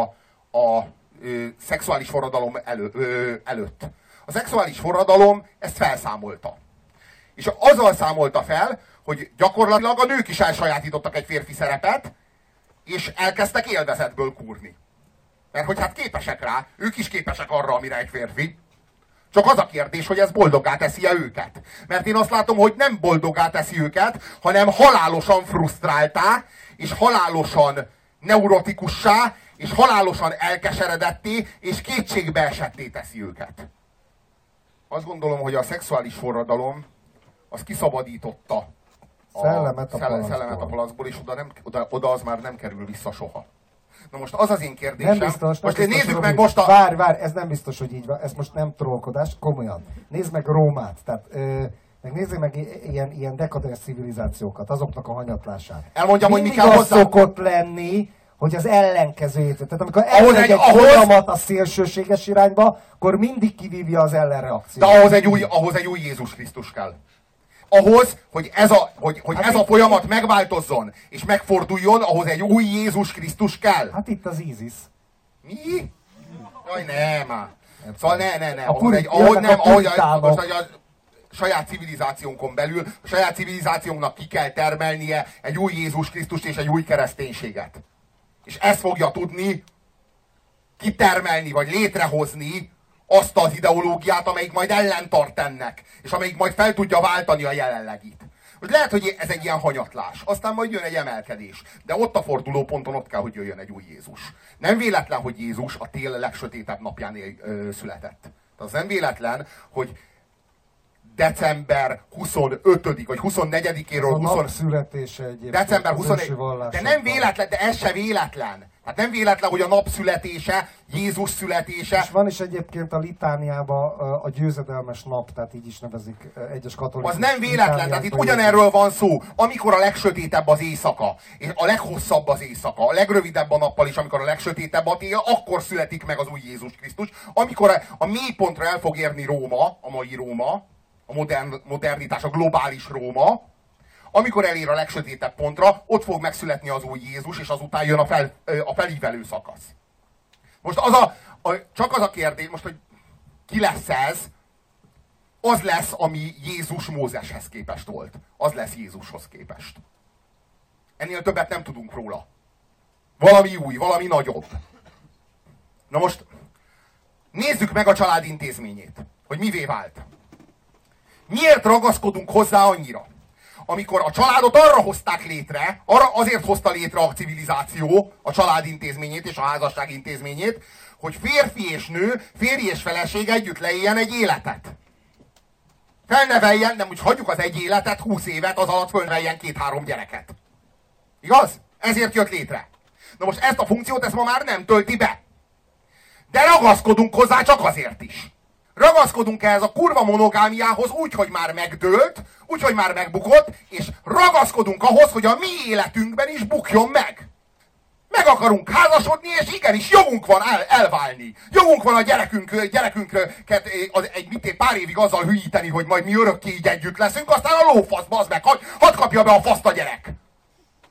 S1: a ö, szexuális forradalom elő, ö, előtt. A szexuális forradalom ezt felszámolta. És azzal számolta fel, hogy gyakorlatilag a nők is elsajátítottak egy férfi szerepet, és elkezdtek élvezetből kúrni. Mert hogy hát képesek rá, ők is képesek arra, amire egy férfi. Csak az a kérdés, hogy ez boldoggá teszi-e őket. Mert én azt látom, hogy nem boldoggá teszi őket, hanem halálosan frusztráltá, és halálosan neurotikussá, és halálosan elkeseredetté, és kétségbe esetté teszi őket. Azt gondolom, hogy a szexuális forradalom az kiszabadította
S2: Szellemet a
S1: szelle-
S2: palackból.
S1: szellemet a palackból, és oda, nem, oda, oda az már nem kerül vissza soha. Na most az az én kérdésem.
S2: Nem biztos. Nem
S1: most
S2: biztos,
S1: nézzük meg most a...
S2: Várj, várj, ez nem biztos, hogy így van. Ez most nem trollkodás, komolyan. Nézd meg Rómát. Tehát, ö, meg nézzük meg ilyen, ilyen dekadens civilizációkat, azoknak a hanyatlását.
S1: Elmondjam, hogy mi
S2: Mindig
S1: kell hozzá.
S2: szokott lenni, hogy az ellenkezőjét. Tehát amikor
S1: Ahhoz egy-
S2: egy,
S1: ahhoz-
S2: folyamat a szélsőséges irányba, akkor mindig kivívja az ellenreakciót.
S1: De ahhoz egy új, ahhoz egy új Jézus Krisztus kell. Ahhoz, hogy ez a, hogy, hogy
S2: Hát
S1: ez a folyamat megváltozzon, és megforduljon, ahhoz egy új Jézus Krisztus kell.
S2: Hát itt az ISIS.
S1: Mi? Jaj, nem. Szóval ne, ne, ne. Ahhoz, egy,
S2: jönnek
S1: nem, ahogy a, most, hogy a saját civilizációnkon belül, a saját civilizációnknak ki kell termelnie egy új Jézus Krisztust és egy új kereszténységet. És ezt fogja tudni kitermelni, vagy létrehozni azt az ideológiát, amelyik majd ellentart ennek, és amelyik majd fel tudja váltani a jelenlegit. Most lehet, hogy ez egy ilyen hanyatlás, aztán majd jön egy emelkedés, de ott a fordulóponton ott kell, hogy jöjjön egy új Jézus. Nem véletlen, hogy Jézus a tél legsötétebb napján él- ö, született. Tehát az nem véletlen, hogy december 25 vagy 24-éről
S2: A
S1: 20,
S2: nap születése egyébként.
S1: December
S2: az
S1: 21.
S2: ősi
S1: De
S2: vallásokban.
S1: nem véletlen, de ez se véletlen. Hát nem véletlen, hogy a nap születése, Jézus születése.
S2: És van is egyébként a litániában a győzedelmes nap, tehát így is nevezik egyes katolikus
S1: Az nem véletlen, tehát itt ugyanerről van szó. Amikor a legsötétebb az éjszaka, és a leghosszabb az éjszaka, a legrövidebb a nappal is, amikor a legsötétebb a tél, akkor születik meg az új Jézus Krisztus. Amikor a, a mélypontra el fog érni Róma, a mai Róma, a modern, modernitás, a globális Róma, amikor elér a legsötétebb pontra, ott fog megszületni az új Jézus, és azután jön a, fel, a felívelő szakasz. Most az a, a, csak az a kérdés, most, hogy ki lesz ez, az lesz, ami Jézus Mózeshez képest volt. Az lesz Jézushoz képest. Ennél többet nem tudunk róla. Valami új, valami nagyobb. Na most nézzük meg a család intézményét, hogy mivé vált. Miért ragaszkodunk hozzá annyira? Amikor a családot arra hozták létre, arra azért hozta létre a civilizáció a család intézményét és a házasság intézményét, hogy férfi és nő, férj és feleség együtt leéljen egy életet. Felneveljen, nem úgy hagyjuk az egy életet, húsz évet, az alatt fölneveljen két-három gyereket. Igaz? Ezért jött létre. Na most ezt a funkciót ezt ma már nem tölti be. De ragaszkodunk hozzá csak azért is. Ragaszkodunk ehhez a kurva monogámiához úgy, hogy már megdőlt, úgy, hogy már megbukott, és ragaszkodunk ahhoz, hogy a mi életünkben is bukjon meg. Meg akarunk házasodni, és igenis jogunk van el, elválni. Jogunk van a gyerekünk, gyerekünket egy mit, pár évig azzal hülyíteni, hogy majd mi örökké együtt leszünk, aztán a lófasz, bazd meg, hadd had kapja be a faszt a gyerek.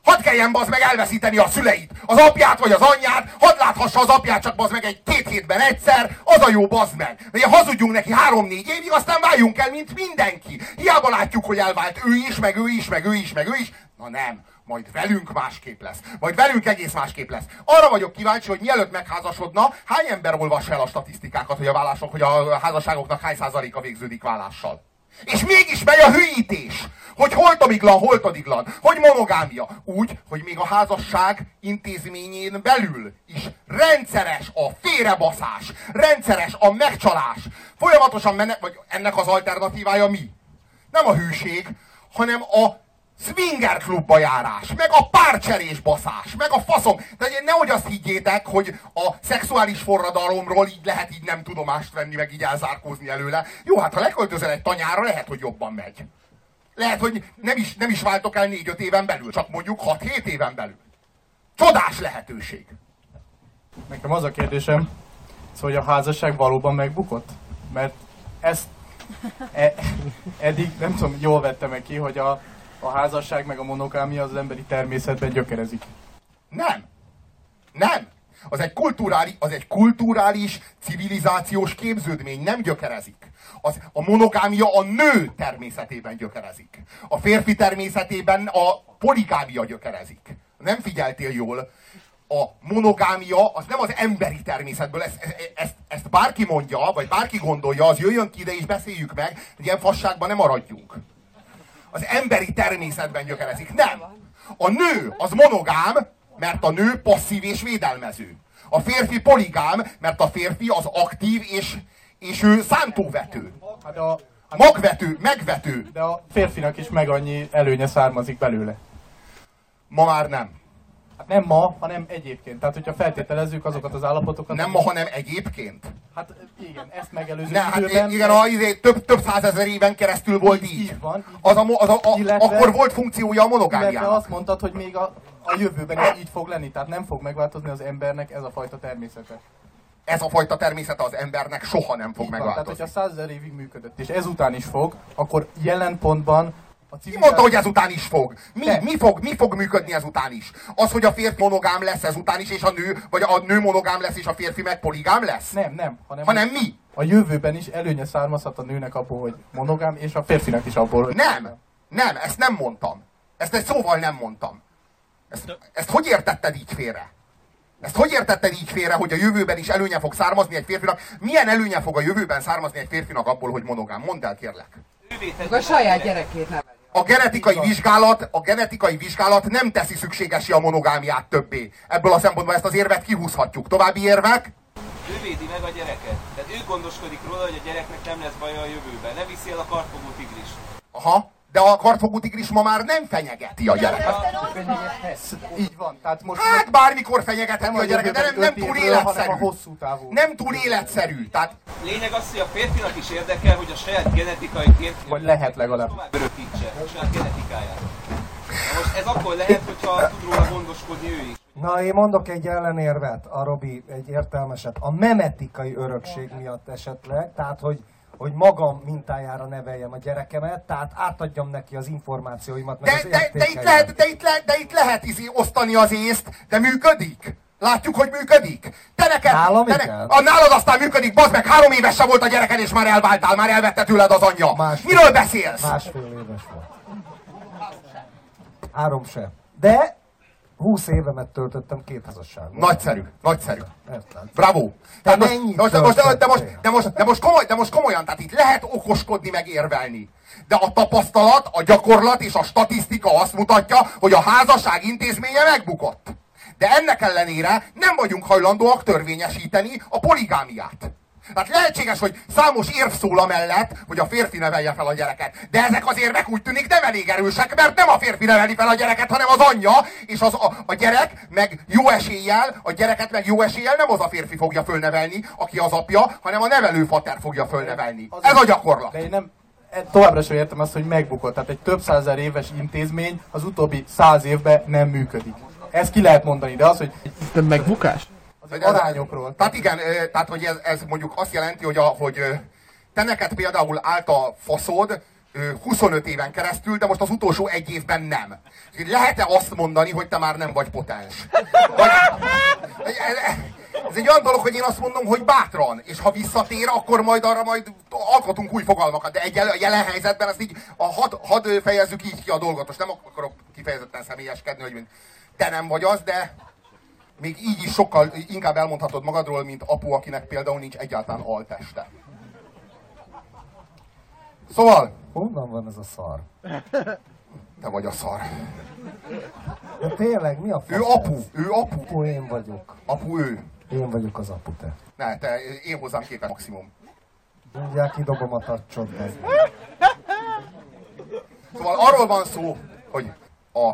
S1: Hadd kelljen bazd meg elveszíteni a szüleit, az apját vagy az anyját, hadd láthassa az apját csak bazd meg egy két hétben egyszer, az a jó bazd meg. De hazudjunk neki három-négy évig, aztán váljunk el, mint mindenki. Hiába látjuk, hogy elvált ő is, meg ő is, meg ő is, meg ő is. Na nem, majd velünk másképp lesz. Majd velünk egész másképp lesz. Arra vagyok kíváncsi, hogy mielőtt megházasodna, hány ember olvassa el a statisztikákat, hogy a vállások, hogy a házasságoknak hány százaléka végződik vállással. És mégis megy a hülyítés, hogy holtomiglan, holtodiglan, hogy monogámia. Úgy, hogy még a házasság intézményén belül is rendszeres a félrebaszás, rendszeres a megcsalás. Folyamatosan menne, vagy ennek az alternatívája mi? Nem a hűség, hanem a swinger klubba járás, meg a párcserés baszás, meg a faszom. De nehogy azt higgyétek, hogy a szexuális forradalomról így lehet így nem tudomást venni, meg így elzárkózni előle. Jó, hát ha leköltözel egy tanyára, lehet, hogy jobban megy. Lehet, hogy nem is, nem is váltok el négy-öt éven belül, csak mondjuk 6-7 éven belül. Csodás lehetőség.
S3: Nekem az a kérdésem, szóval, hogy a házasság valóban megbukott? Mert ezt e, eddig nem tudom, jól vettem meg ki, hogy a a házasság meg a monogámia az emberi természetben gyökerezik.
S1: Nem. Nem. Az egy, kulturális, az egy kulturális, civilizációs képződmény, nem gyökerezik. Az, a monogámia a nő természetében gyökerezik. A férfi természetében a poligámia gyökerezik. Nem figyeltél jól. A monogámia az nem az emberi természetből, ezt, ezt, ezt bárki mondja, vagy bárki gondolja, az jöjjön ki ide és beszéljük meg, hogy ilyen fasságban nem maradjunk az emberi természetben gyökerezik. Nem! A nő az monogám, mert a nő passzív és védelmező. A férfi poligám, mert a férfi az aktív és, és ő szántóvető. Hát a, hát Magvető, megvető.
S3: De a férfinak is meg annyi előnye származik belőle.
S1: Ma már nem.
S3: Hát nem ma, hanem egyébként. Tehát, hogyha feltételezzük azokat az állapotokat...
S1: Nem ma, hanem egyébként?
S3: Hát igen, ezt megelőző
S1: ne, hát igen, a, izé, több, több százezer éven keresztül volt így.
S3: Így van. Így
S1: az a, az a, a, illetve, akkor volt funkciója a monogámiának.
S3: azt mondtad, hogy még a, a jövőben is így fog lenni. Tehát nem fog megváltozni az embernek ez a fajta természete.
S1: Ez a fajta természete az embernek soha nem fog
S3: így
S1: megváltozni.
S3: Van, tehát, hogyha százezer évig működött, és ezután is fog, akkor jelen pontban
S1: Ki mondta, hogy ezután is fog? Mi, mi, fog, mi fog működni ezután is? Az, hogy a férfi monogám lesz ezután is, és a nő, vagy a nő monogám lesz, és a férfi meg poligám lesz?
S3: Nem, nem.
S1: Hanem, hanem mi?
S3: A jövőben is előnye származhat a nőnek abból, hogy monogám, és a férfinak is abból, hogy...
S1: Nem, nem, ezt nem mondtam. Ezt egy szóval nem mondtam. Ezt, ezt hogy értetted így félre? Ezt hogy értetted így félre, hogy a jövőben is előnye fog származni egy férfinak? Milyen előnye fog a jövőben származni egy férfinak abból, hogy monogám? Mondd el, kérlek.
S4: A saját gyerekét nem
S1: a genetikai vizsgálat, a genetikai vizsgálat nem teszi szükségesé a monogámiát többé. Ebből a szempontból ezt az érvet kihúzhatjuk. További érvek?
S5: Ő védi meg a gyereket. Tehát ő gondoskodik róla, hogy a gyereknek nem lesz baja a jövőben. Ne viszi el a kartfogó tigris.
S1: Aha de a kartfogú tigris ma már nem fenyegeti a gyereket.
S3: Így van. Tehát most
S1: hát bármikor fenyegetheti a gyereket, de nem, nem túl életszerű. Nem túl életszerű. Tehát...
S5: Lényeg az, hogy a férfinak is érdekel, hogy a saját genetikai térképet
S3: Vagy lehet legalább.
S5: tovább örökítse a saját genetikáját. Na most ez akkor lehet, hogyha tud róla gondoskodni ő is.
S2: Na, én mondok egy ellenérvet, a Robi, egy értelmeset. A memetikai örökség miatt esetleg, tehát hogy hogy magam mintájára neveljem a gyerekemet, tehát átadjam neki az információimat,
S1: meg de, az de, de, itt lehet, de, itt lehet, de itt lehet izé osztani az észt, de működik. Látjuk, hogy működik. Te neked,
S2: Nálam
S1: te ne, a nálad aztán működik, bazd meg, három éves sem volt a gyereked, és már elváltál, már elvette tőled az anyja. Másfél, Miről beszélsz?
S2: Másfél éves volt. Három se. De 20 évemet töltöttem két házasságban.
S1: Nagyszerű, nagyszerű.
S2: Érted?
S1: Bravo! Tehát most, most, de, most, de, most, de, most, de, most komoly, de most komolyan, tehát itt lehet okoskodni, meg érvelni. De a tapasztalat, a gyakorlat és a statisztika azt mutatja, hogy a házasság intézménye megbukott. De ennek ellenére nem vagyunk hajlandóak törvényesíteni a poligámiát. Tehát lehetséges, hogy számos érv szól amellett, hogy a férfi nevelje fel a gyereket. De ezek az érvek úgy tűnik nem elég erősek, mert nem a férfi neveli fel a gyereket, hanem az anyja, és az, a, a gyerek meg jó eséllyel, a gyereket meg jó eséllyel nem az a férfi fogja fölnevelni, aki az apja, hanem a nevelőfater fogja fölnevelni. Ez a gyakorlat.
S3: De én nem, e- továbbra sem értem azt, hogy megbukott. Tehát egy több százezer éves intézmény az utóbbi száz évben nem működik. Ezt ki lehet mondani, de az, hogy
S6: De megbukás?
S3: Az arányokról.
S1: Tehát igen, tehát hogy ez, ez mondjuk azt jelenti, hogy, a, hogy te neked például állt a faszod ö, 25 éven keresztül, de most az utolsó egy évben nem. Lehet-e azt mondani, hogy te már nem vagy potens? Vagy, ez, egy olyan dolog, hogy én azt mondom, hogy bátran, és ha visszatér, akkor majd arra majd alkotunk új fogalmakat, de egy jel- jelen helyzetben ezt így, a had, hadd fejezzük így ki a dolgot. Most nem akarok kifejezetten személyeskedni, hogy te nem vagy az, de még így is sokkal inkább elmondhatod magadról, mint apu, akinek például nincs egyáltalán alteste. Szóval,
S2: Honnan van ez a szar?
S1: te vagy a szar.
S2: De tényleg, mi a fasz
S1: Ő
S2: ez?
S1: apu, ő apu.
S2: Apu, én vagyok.
S1: Apu ő.
S2: Én vagyok az apu, te.
S1: Ne, te, én hozzám képes maximum.
S2: Mindjárt kidobom a tacsot, ez.
S1: Szóval arról van szó, hogy a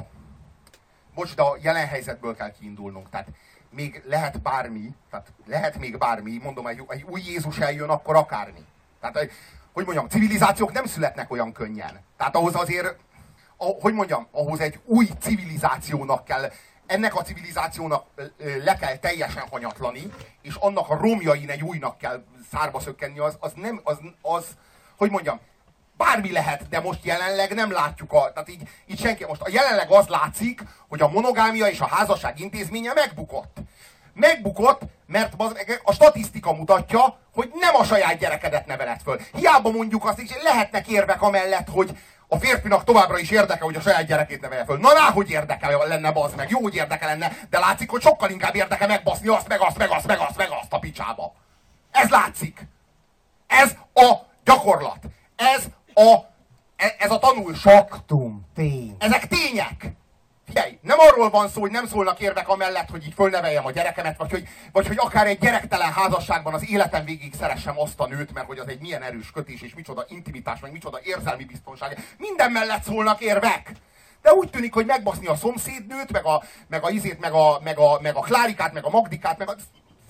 S1: most a jelen helyzetből kell kiindulnunk. Tehát még lehet bármi, tehát lehet még bármi, mondom, egy, egy új Jézus eljön, akkor akármi. Tehát, hogy mondjam, civilizációk nem születnek olyan könnyen. Tehát ahhoz azért, a, hogy mondjam, ahhoz egy új civilizációnak kell, ennek a civilizációnak le kell teljesen hanyatlani, és annak a romjain egy újnak kell szárba szökkenni, az, az nem, az, az, hogy mondjam, bármi lehet, de most jelenleg nem látjuk a, tehát így, így senki, most a jelenleg az látszik, hogy a monogámia és a házasság intézménye megbukott. Megbukott, mert a statisztika mutatja, hogy nem a saját gyerekedet neveled föl. Hiába mondjuk azt hogy lehetnek érvek amellett, hogy a férfinak továbbra is érdeke, hogy a saját gyerekét nevelje föl. Na rá, hogy érdeke lenne, bazd meg, jó, hogy érdeke lenne, de látszik, hogy sokkal inkább érdeke megbaszni azt, meg azt, meg azt, meg azt, meg azt a picsába. Ez látszik. Ez a gyakorlat. Ez a, e- ez a tanulság.
S2: Faktum, tény.
S1: Ezek tények. Figyelj, nem arról van szó, hogy nem szólnak érvek amellett, hogy így fölneveljem a gyerekemet, vagy hogy, vagy hogy akár egy gyerektelen házasságban az életem végig szeressem azt a nőt, mert hogy az egy milyen erős kötés, és micsoda intimitás, meg micsoda érzelmi biztonság. Minden mellett szólnak érvek. De úgy tűnik, hogy megbaszni a szomszédnőt, meg a, meg a izét, meg a, meg a, meg a Klárikát, meg a Magdikát, meg a...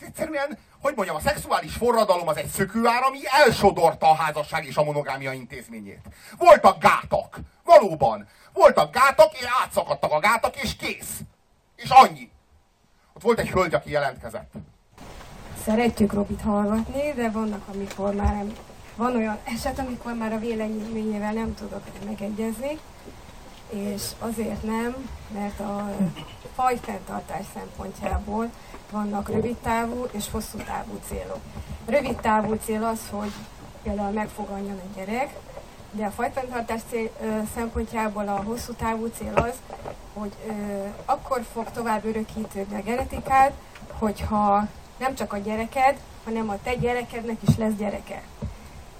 S1: Egyszerűen, hogy mondjam, a szexuális forradalom az egy szökőár, ami elsodorta a házasság és a monogámia intézményét. Voltak gátak, valóban. Voltak gátak, és átszakadtak a gátak, és kész. És annyi. Ott volt egy hölgy, aki jelentkezett.
S7: Szeretjük Robit hallgatni, de vannak, amikor már nem, van olyan eset, amikor már a véleményével nem tudok megegyezni, és azért nem, mert a fajfenntartás szempontjából vannak rövid távú és hosszú távú célok. Rövid távú cél az, hogy például megfogadjon egy gyerek, de a fajfenntartás cél, ö, szempontjából a hosszú távú cél az, hogy ö, akkor fog tovább örökítődni a genetikát, hogyha nem csak a gyereked, hanem a te gyerekednek is lesz gyereke.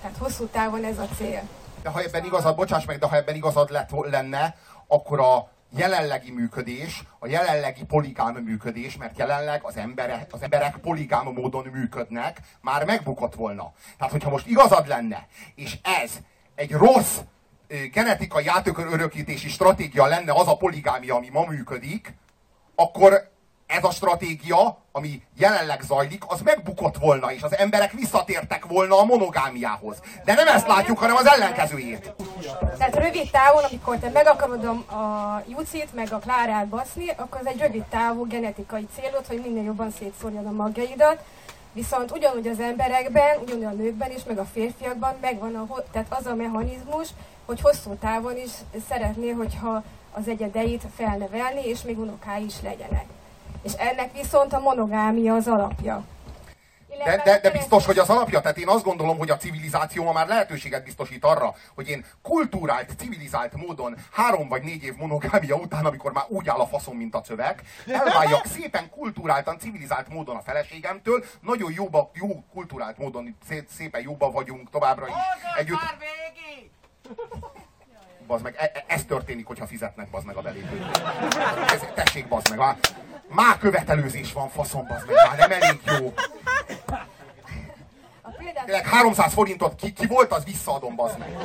S7: Tehát hosszú távon ez a cél.
S1: De ha ebben igazad, bocsáss meg, de ha ebben igazad lett, lenne, akkor a jelenlegi működés, a jelenlegi poligám működés, mert jelenleg az emberek, az emberek poligám módon működnek, már megbukott volna. Tehát, hogyha most igazad lenne, és ez egy rossz genetikai átörökítési stratégia lenne az a poligámia, ami ma működik, akkor ez a stratégia, ami jelenleg zajlik, az megbukott volna, és az emberek visszatértek volna a monogámiához. De nem ezt látjuk, hanem az ellenkezőjét.
S7: Tehát rövid távon, amikor te meg akarod a, Jucit, meg a Klárát baszni, akkor ez egy rövid távú genetikai célod, hogy minél jobban szétszórjad a magjaidat. Viszont ugyanúgy az emberekben, ugyanúgy a nőkben is, meg a férfiakban megvan a, tehát az a mechanizmus, hogy hosszú távon is szeretné, hogyha az egyedeit felnevelni, és még unokái is legyenek. És ennek viszont a monogámia az alapja.
S1: De, de, de biztos, hogy az alapja? Tehát én azt gondolom, hogy a civilizáció ma már lehetőséget biztosít arra, hogy én kultúrált, civilizált módon három vagy négy év monogámia után, amikor már úgy áll a faszom, mint a cövek, elváljak szépen kultúráltan, civilizált módon a feleségemtől, nagyon jóba, jó kultúrált módon szépen jóba vagyunk továbbra is. Együtt... Bazd meg, e, e, ez történik, hogyha fizetnek bazd meg a belépőt. Ez, tessék bazd meg, már, már követelőzés van faszom bazd meg, már nem elég jó. Tényleg 300 forintot ki, ki volt, az visszaadom, bazd meg.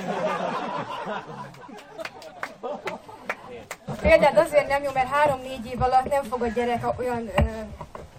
S7: Például azért nem jó, mert három-négy év alatt nem fog a gyerek olyan, ö,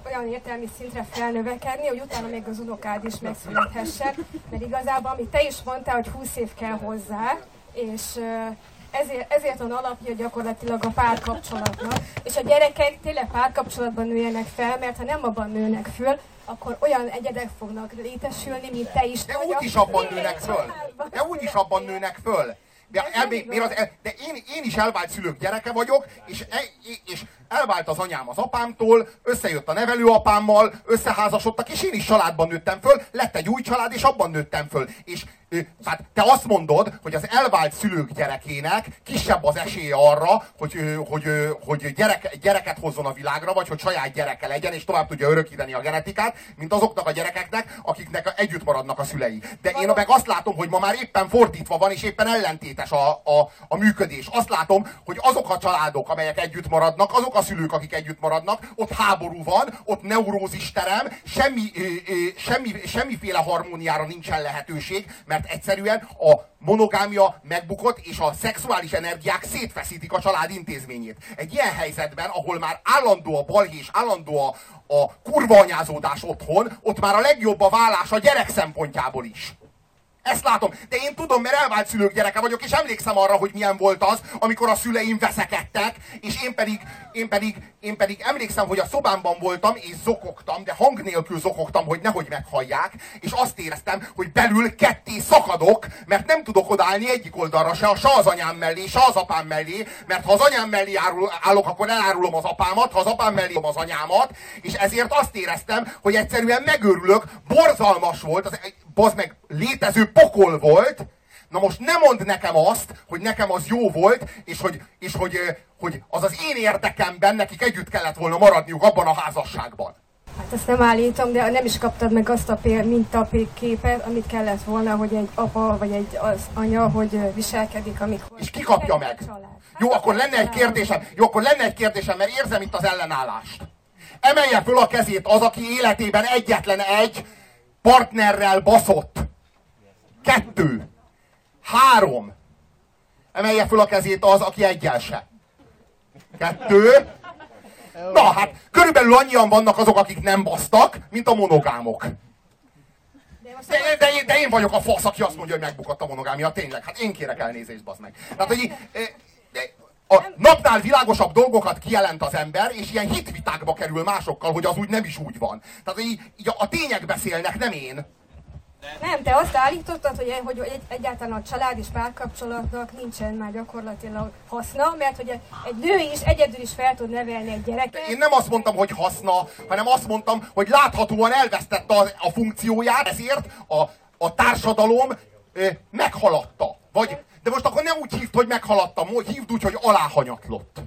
S7: olyan értelmi szintre felnövekedni, hogy utána még az unokád is megszülethessen, mert igazából, amit te is mondtál, hogy 20 év kell hozzá, és ö, ezért, ezért van alapja gyakorlatilag a párkapcsolatnak, és a gyerekek tényleg párkapcsolatban nőjenek fel, mert ha nem abban nőnek föl, akkor olyan egyedek fognak létesülni, mint te is.
S1: De úgy is abban nőnek föl. De úgy is abban nőnek föl. De, el, miért az, de én, én is elvált szülők gyereke vagyok, és, e, és elvált az anyám az apámtól, összejött a nevelőapámmal, összeházasodtak, és én is családban nőttem föl, lett egy új család, és abban nőttem föl. És tehát te azt mondod, hogy az elvált szülők gyerekének kisebb az esélye arra, hogy, hogy, hogy gyerek, gyereket hozzon a világra, vagy hogy saját gyereke legyen, és tovább tudja örökíteni a genetikát, mint azoknak a gyerekeknek, akiknek együtt maradnak a szülei. De én meg azt látom, hogy ma már éppen fordítva van, és éppen ellentétes a, a, a működés. Azt látom, hogy azok a családok, amelyek együtt maradnak, azok a szülők, akik együtt maradnak, ott háború van, ott neurózis terem, semmi, semmi, semmiféle harmóniára nincsen lehetőség, mert mert egyszerűen a monogámia megbukott, és a szexuális energiák szétfeszítik a család intézményét. Egy ilyen helyzetben, ahol már állandó a balhé és állandó a, a kurva anyázódás otthon, ott már a legjobb a vállás a gyerek szempontjából is. Ezt látom. De én tudom, mert elvált szülők gyereke vagyok, és emlékszem arra, hogy milyen volt az, amikor a szüleim veszekedtek, és én pedig, én pedig, én pedig emlékszem, hogy a szobámban voltam, és zokogtam, de hang nélkül zokogtam, hogy nehogy meghallják, és azt éreztem, hogy belül ketté szakadok, mert nem tudok odállni egyik oldalra se, se az anyám mellé, se az apám mellé, mert ha az anyám mellé állok, akkor elárulom az apámat, ha az apám mellé az anyámat, és ezért azt éreztem, hogy egyszerűen megőrülök, borzalmas volt, az, bazd meg, létező pokol volt, Na most nem mond nekem azt, hogy nekem az jó volt, és hogy, és hogy, hogy az az én érdekemben nekik együtt kellett volna maradniuk abban a házasságban.
S7: Hát ezt nem állítom, de nem is kaptad meg azt a mintapépet, amit kellett volna, hogy egy apa vagy egy az anya, hogy viselkedik, amikor...
S1: És ki kapja meg? Jó, akkor lenne egy kérdésem, jó, akkor lenne egy kérdésem, mert érzem itt az ellenállást. Emelje föl a kezét az, aki életében egyetlen egy partnerrel baszott. Kettő. Három. Emelje föl a kezét az, aki egyel se. Kettő. Na hát, körülbelül annyian vannak azok, akik nem basztak, mint a monogámok. De, de, én, de én vagyok a fasz, aki azt mondja, hogy megbukott a monogámia. Tényleg, hát én kérek elnézést, bazd meg. Tehát, hogy a napnál világosabb dolgokat kijelent az ember, és ilyen hitvitákba kerül másokkal, hogy az úgy nem is úgy van. Tehát így, így a, a tények beszélnek, nem én.
S7: Nem, te azt állítottad, hogy, hogy egy, egyáltalán a család és párkapcsolatnak nincsen már gyakorlatilag haszna, mert hogy egy nő is egyedül is fel tud nevelni egy gyereket.
S1: Én nem azt mondtam, hogy haszna, hanem azt mondtam, hogy láthatóan elvesztette a, a funkcióját, ezért a, a társadalom ö, meghaladta. Vagy, de most akkor nem úgy hívd, hogy meghaladtam, hívd úgy, hogy aláhanyatlott.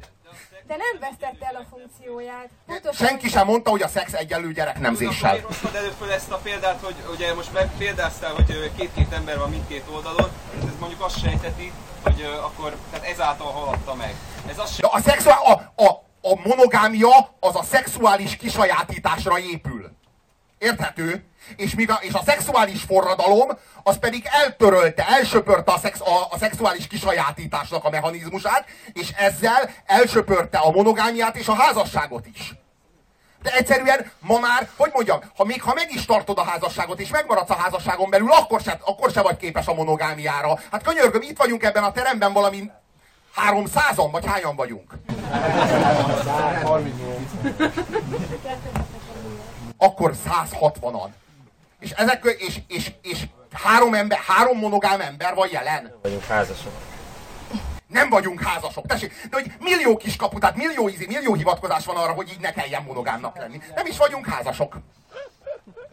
S7: De nem vesztette el a funkcióját.
S1: Pontosan Senki sem mondta, hogy a szex egyenlő gyereknemzéssel.
S5: Hoztad elő föl ezt a példát, hogy ugye most példáztál, hogy két-két ember van mindkét oldalon, ez mondjuk azt sejteti, hogy akkor tehát ezáltal haladta meg. Ez azt
S1: De a, szexuál, a, a, a monogámia az a szexuális kisajátításra épül. Érthető? És, mivel, és a szexuális forradalom, az pedig eltörölte, elsöpörte a, szex, a, a szexuális kisajátításnak a mechanizmusát, és ezzel elsöpörte a monogámiát és a házasságot is. De egyszerűen ma már, hogy mondjam, ha még ha meg is tartod a házasságot, és megmaradsz a házasságon belül, akkor se, akkor se vagy képes a monogámiára. Hát könyörgöm, itt vagyunk ebben a teremben valami 300-an, vagy hányan vagyunk? Akkor 160-an. És, ezek, és, és, és három, ember, három monogám ember van jelen.
S6: Vagyunk házasok.
S1: Nem vagyunk házasok. Tessék, de hogy millió kiskapu, tehát millió ízi, millió hivatkozás van arra, hogy így ne kelljen monogámnak lenni. Nem is vagyunk házasok.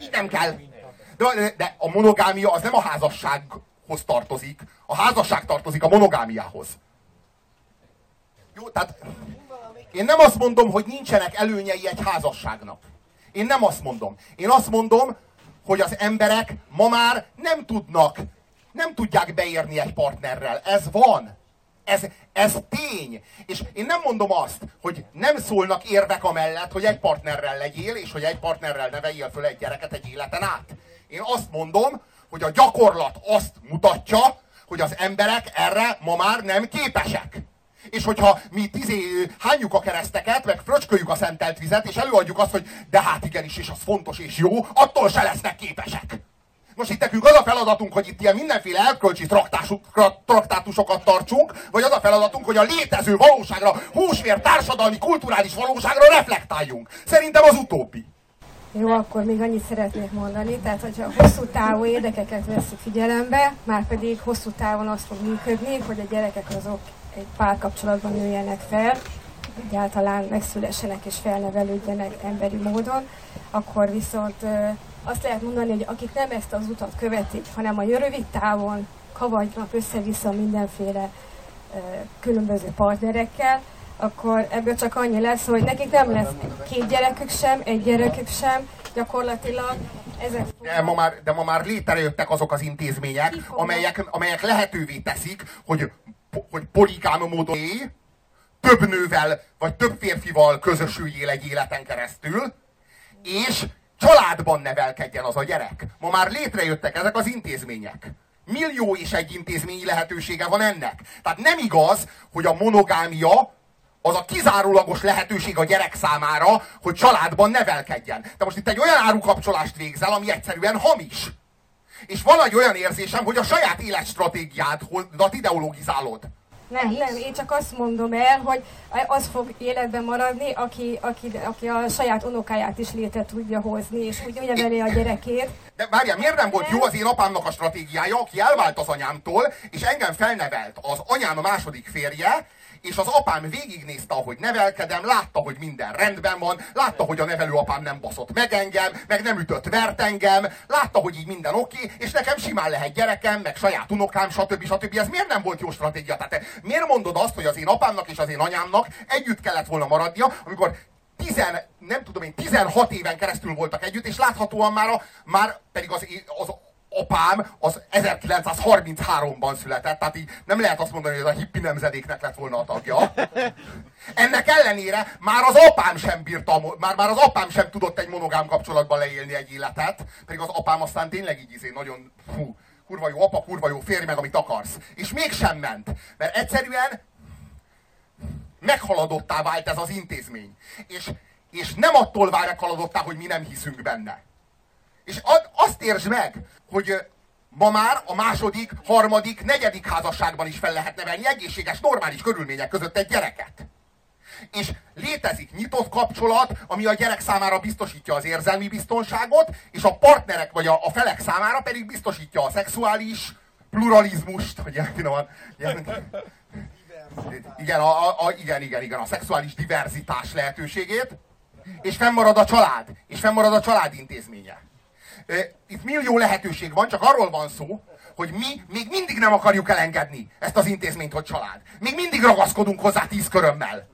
S1: Így nem kell. De, de a monogámia az nem a házassághoz tartozik. A házasság tartozik a monogámiához. Jó, tehát én nem azt mondom, hogy nincsenek előnyei egy házasságnak. Én nem azt mondom. Én azt mondom, hogy az emberek ma már nem tudnak, nem tudják beérni egy partnerrel. Ez van. Ez, ez tény. És én nem mondom azt, hogy nem szólnak érvek amellett, hogy egy partnerrel legyél, és hogy egy partnerrel neveljél föl egy gyereket egy életen át. Én azt mondom, hogy a gyakorlat azt mutatja, hogy az emberek erre ma már nem képesek. És hogyha mi tizé hányjuk a kereszteket, meg fröcsköljük a szentelt vizet, és előadjuk azt, hogy de hát igenis, és az fontos és jó, attól se lesznek képesek. Most itt nekünk az a feladatunk, hogy itt ilyen mindenféle elkölcsi traktátusokat tartsunk, vagy az a feladatunk, hogy a létező valóságra, húsvér, társadalmi, kulturális valóságra reflektáljunk. Szerintem az utóbbi.
S7: Jó, akkor még annyit szeretnék mondani, tehát hogyha hosszú távú érdekeket veszik figyelembe, már pedig hosszú távon azt fog működni, hogy a gyerekek azok egy párkapcsolatban nőjenek fel, egyáltalán megszülessenek és felnevelődjenek emberi módon, akkor viszont azt lehet mondani, hogy akik nem ezt az utat követik, hanem a rövid távon kavagynak össze-vissza mindenféle különböző partnerekkel, akkor ebből csak annyi lesz, hogy nekik nem lesz két gyerekük sem, egy gyerekük sem, gyakorlatilag ezek...
S1: De ma már, de ma már létrejöttek azok az intézmények, amelyek, amelyek lehetővé teszik, hogy, hogy poligám módon több nővel, vagy több férfival közösüljél egy életen keresztül, és családban nevelkedjen az a gyerek. Ma már létrejöttek ezek az intézmények. Millió és egy intézményi lehetősége van ennek. Tehát nem igaz, hogy a monogámia az a kizárólagos lehetőség a gyerek számára, hogy családban nevelkedjen. De most itt egy olyan árukapcsolást végzel, ami egyszerűen hamis. És van egy olyan érzésem, hogy a saját életstratégiádat ideologizálod.
S7: Nem, nem, én csak azt mondom el, hogy az fog életben maradni, aki, aki, aki a saját unokáját is létre tudja hozni, és úgy neveli a gyerekét.
S1: De várjál, miért nem volt jó az én apámnak a stratégiája, aki elvált az anyámtól, és engem felnevelt az anyám a második férje, és az apám végignézte, ahogy nevelkedem, látta, hogy minden rendben van, látta, hogy a nevelőapám nem baszott meg engem, meg nem ütött, vert engem, látta, hogy így minden oké, és nekem simán lehet gyerekem, meg saját unokám, stb. stb. Ez miért nem volt jó stratégia? Tehát miért mondod azt, hogy az én apámnak és az én anyámnak együtt kellett volna maradnia, amikor tizen, nem tudom én, 16 éven keresztül voltak együtt, és láthatóan már, a, már pedig az, az apám az 1933-ban született, tehát így nem lehet azt mondani, hogy ez a hippi nemzedéknek lett volna a tagja. Ennek ellenére már az apám sem bírta, már, már az apám sem tudott egy monogám kapcsolatban leélni egy életet, pedig az apám aztán tényleg így izé nagyon, fú, kurva jó apa, kurva jó férj meg, amit akarsz. És mégsem ment, mert egyszerűen meghaladottá vált ez az intézmény. És, és nem attól vár meghaladottá, hogy mi nem hiszünk benne és azt értsd meg, hogy ma már a második, harmadik, negyedik házasságban is fel lehet nevelni egészséges, normális körülmények között egy gyereket. És létezik nyitott kapcsolat, ami a gyerek számára biztosítja az érzelmi biztonságot, és a partnerek vagy a, a felek számára pedig biztosítja a szexuális pluralizmust, hogy ilyen ilyen, igen, a, a, igen, igen, igen, a szexuális diverzitás lehetőségét, és fennmarad a család, és fennmarad a család intézménye itt millió lehetőség van, csak arról van szó, hogy mi még mindig nem akarjuk elengedni ezt az intézményt, hogy család. Még mindig ragaszkodunk hozzá tíz körömmel.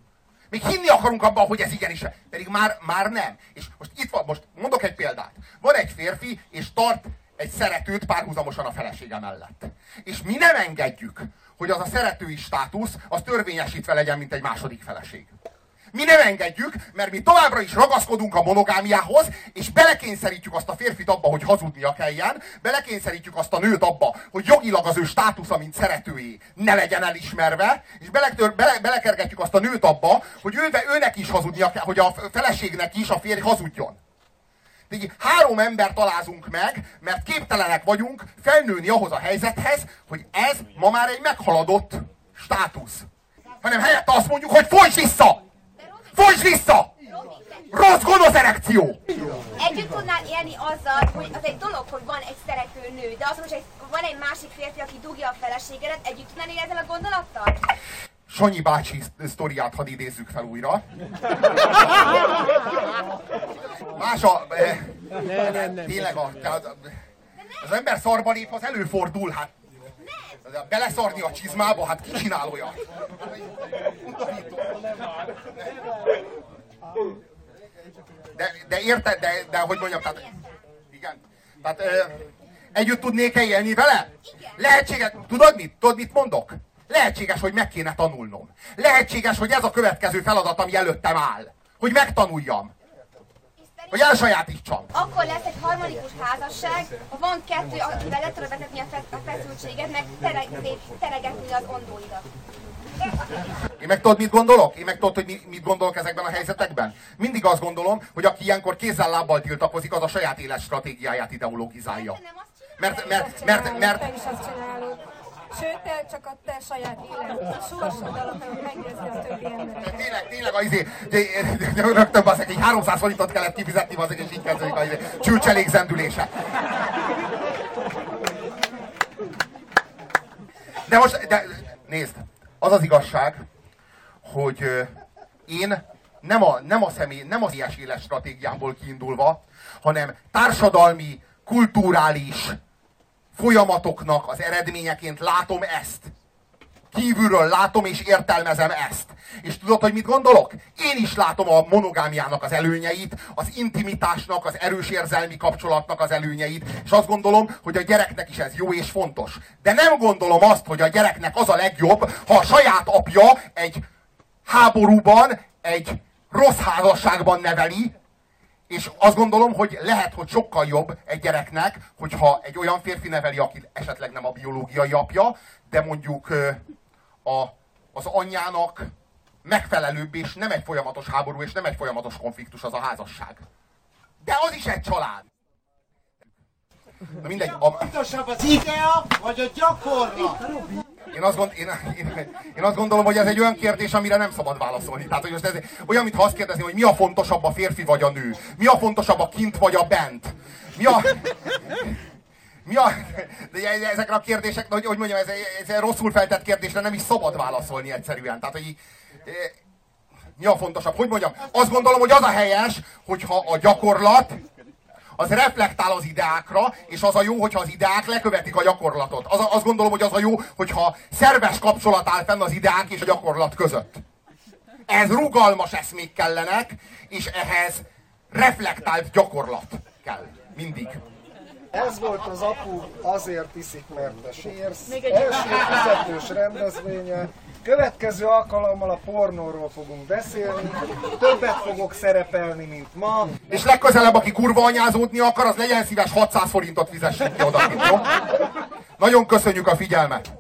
S1: Még hinni akarunk abban, hogy ez igenis, pedig már, már nem. És most itt van, most mondok egy példát. Van egy férfi, és tart egy szeretőt párhuzamosan a felesége mellett. És mi nem engedjük, hogy az a szeretői státusz az törvényesítve legyen, mint egy második feleség. Mi nem engedjük, mert mi továbbra is ragaszkodunk a monogámiához, és belekényszerítjük azt a férfit abba, hogy hazudnia kelljen, belekényszerítjük azt a nőt abba, hogy jogilag az ő státusza, mint szeretőjé ne legyen elismerve, és belekör, bele, belekergetjük azt a nőt abba, hogy ő, őnek is hazudnia kell, hogy a feleségnek is a férj hazudjon. De így három ember találzunk meg, mert képtelenek vagyunk felnőni ahhoz a helyzethez, hogy ez ma már egy meghaladott státusz. Hanem helyette azt mondjuk, hogy folyts vissza! Folyts vissza! Rossz gonosz erekció!
S6: Együtt tudnál élni azzal, hogy az egy dolog, hogy van egy szerető nő, de az, hogy van egy másik férfi, aki dugja a feleségedet, együtt tudnál élni ezzel a gondolattal?
S1: Sanyi bácsi sztoriát hadd idézzük fel újra. Más a... Eh,
S8: Nem, nem, nem.
S1: Tényleg a, tehát az ember szarba lép, az előfordul, hát. Beleszarni a csizmába, hát ki csinál olyat? De, de érted, de, de hogy mondjam, tehát, igen, tehát ö, együtt tudnék-e élni vele? Lehetséges, tudod mit? Tudod mit mondok? Lehetséges, hogy meg kéne tanulnom. Lehetséges, hogy ez a következő feladat, ami előttem áll. Hogy megtanuljam. Hogy elsajátítsam.
S6: Akkor lesz egy harmonikus házasság, ha van kettő, akivel le tudod vezetni a, fe- a feszültséget, meg tere- teregetni az ondóidat.
S1: Én meg tudod, mit gondolok? Én meg tudod, hogy mi- mit gondolok ezekben a helyzetekben? Mindig azt gondolom, hogy aki ilyenkor kézzel-lábbal tiltakozik, az a saját éles stratégiáját ideologizálja.
S6: Csinálod?
S1: Mert, mert,
S7: Azt
S1: mert,
S7: csinálod,
S1: mert,
S7: Te is azt csinálod. Sőt, te csak a te saját életed sorsoddal akarod meggyőzni a többi embereket.
S1: Tényleg, tényleg az izé, rögtön bazeg, egy 300 forintot kellett kifizetni bazeg, és így kezdődik az izé, csülcselék zendülése. De most, de, nézd, az az igazság, hogy én nem a, nem a személy, nem az ilyes éles stratégiámból kiindulva, hanem társadalmi, kulturális folyamatoknak az eredményeként látom ezt. Kívülről látom és értelmezem ezt. És tudod, hogy mit gondolok? Én is látom a monogámiának az előnyeit, az intimitásnak, az erős érzelmi kapcsolatnak az előnyeit, és azt gondolom, hogy a gyereknek is ez jó és fontos. De nem gondolom azt, hogy a gyereknek az a legjobb, ha a saját apja egy háborúban, egy rossz házasságban neveli, és azt gondolom, hogy lehet, hogy sokkal jobb egy gyereknek, hogyha egy olyan férfi neveli, aki esetleg nem a biológiai apja, de mondjuk a, az anyjának megfelelőbb, és nem egy folyamatos háború, és nem egy folyamatos konfliktus az a házasság. De az is egy család. Na mindegy, a,
S8: Fontosabb az idea, vagy a gyakorlat?
S1: Én azt, gond, én, én, én azt gondolom, hogy ez egy olyan kérdés, amire nem szabad válaszolni. Tehát, hogy most ez olyan, mintha azt kérdezni, hogy mi a fontosabb a férfi vagy a nő? Mi a fontosabb a kint vagy a bent? Mi a... Mi a, de ezekre a kérdésekre, hogy, hogy mondjam, ez, ez egy rosszul feltett kérdésre nem is szabad válaszolni egyszerűen. Tehát, hogy eh, mi a fontosabb? Hogy mondjam? Azt gondolom, hogy az a helyes, hogyha a gyakorlat az reflektál az ideákra, és az a jó, hogyha az ideák lekövetik a gyakorlatot. Az a, azt gondolom, hogy az a jó, hogyha szerves kapcsolat áll fenn az ideák és a gyakorlat között. Ez rugalmas eszmék kellenek, és ehhez reflektált gyakorlat kell. Mindig.
S2: Ez volt az apu azért iszik, mert te sérsz. Első fizetős rendezvénye. Következő alkalommal a pornóról fogunk beszélni. Többet fogok szerepelni, mint ma.
S1: És legközelebb, aki kurva anyázódni akar, az legyen szíves 600 forintot fizessen ki oda. Nagyon köszönjük a figyelmet!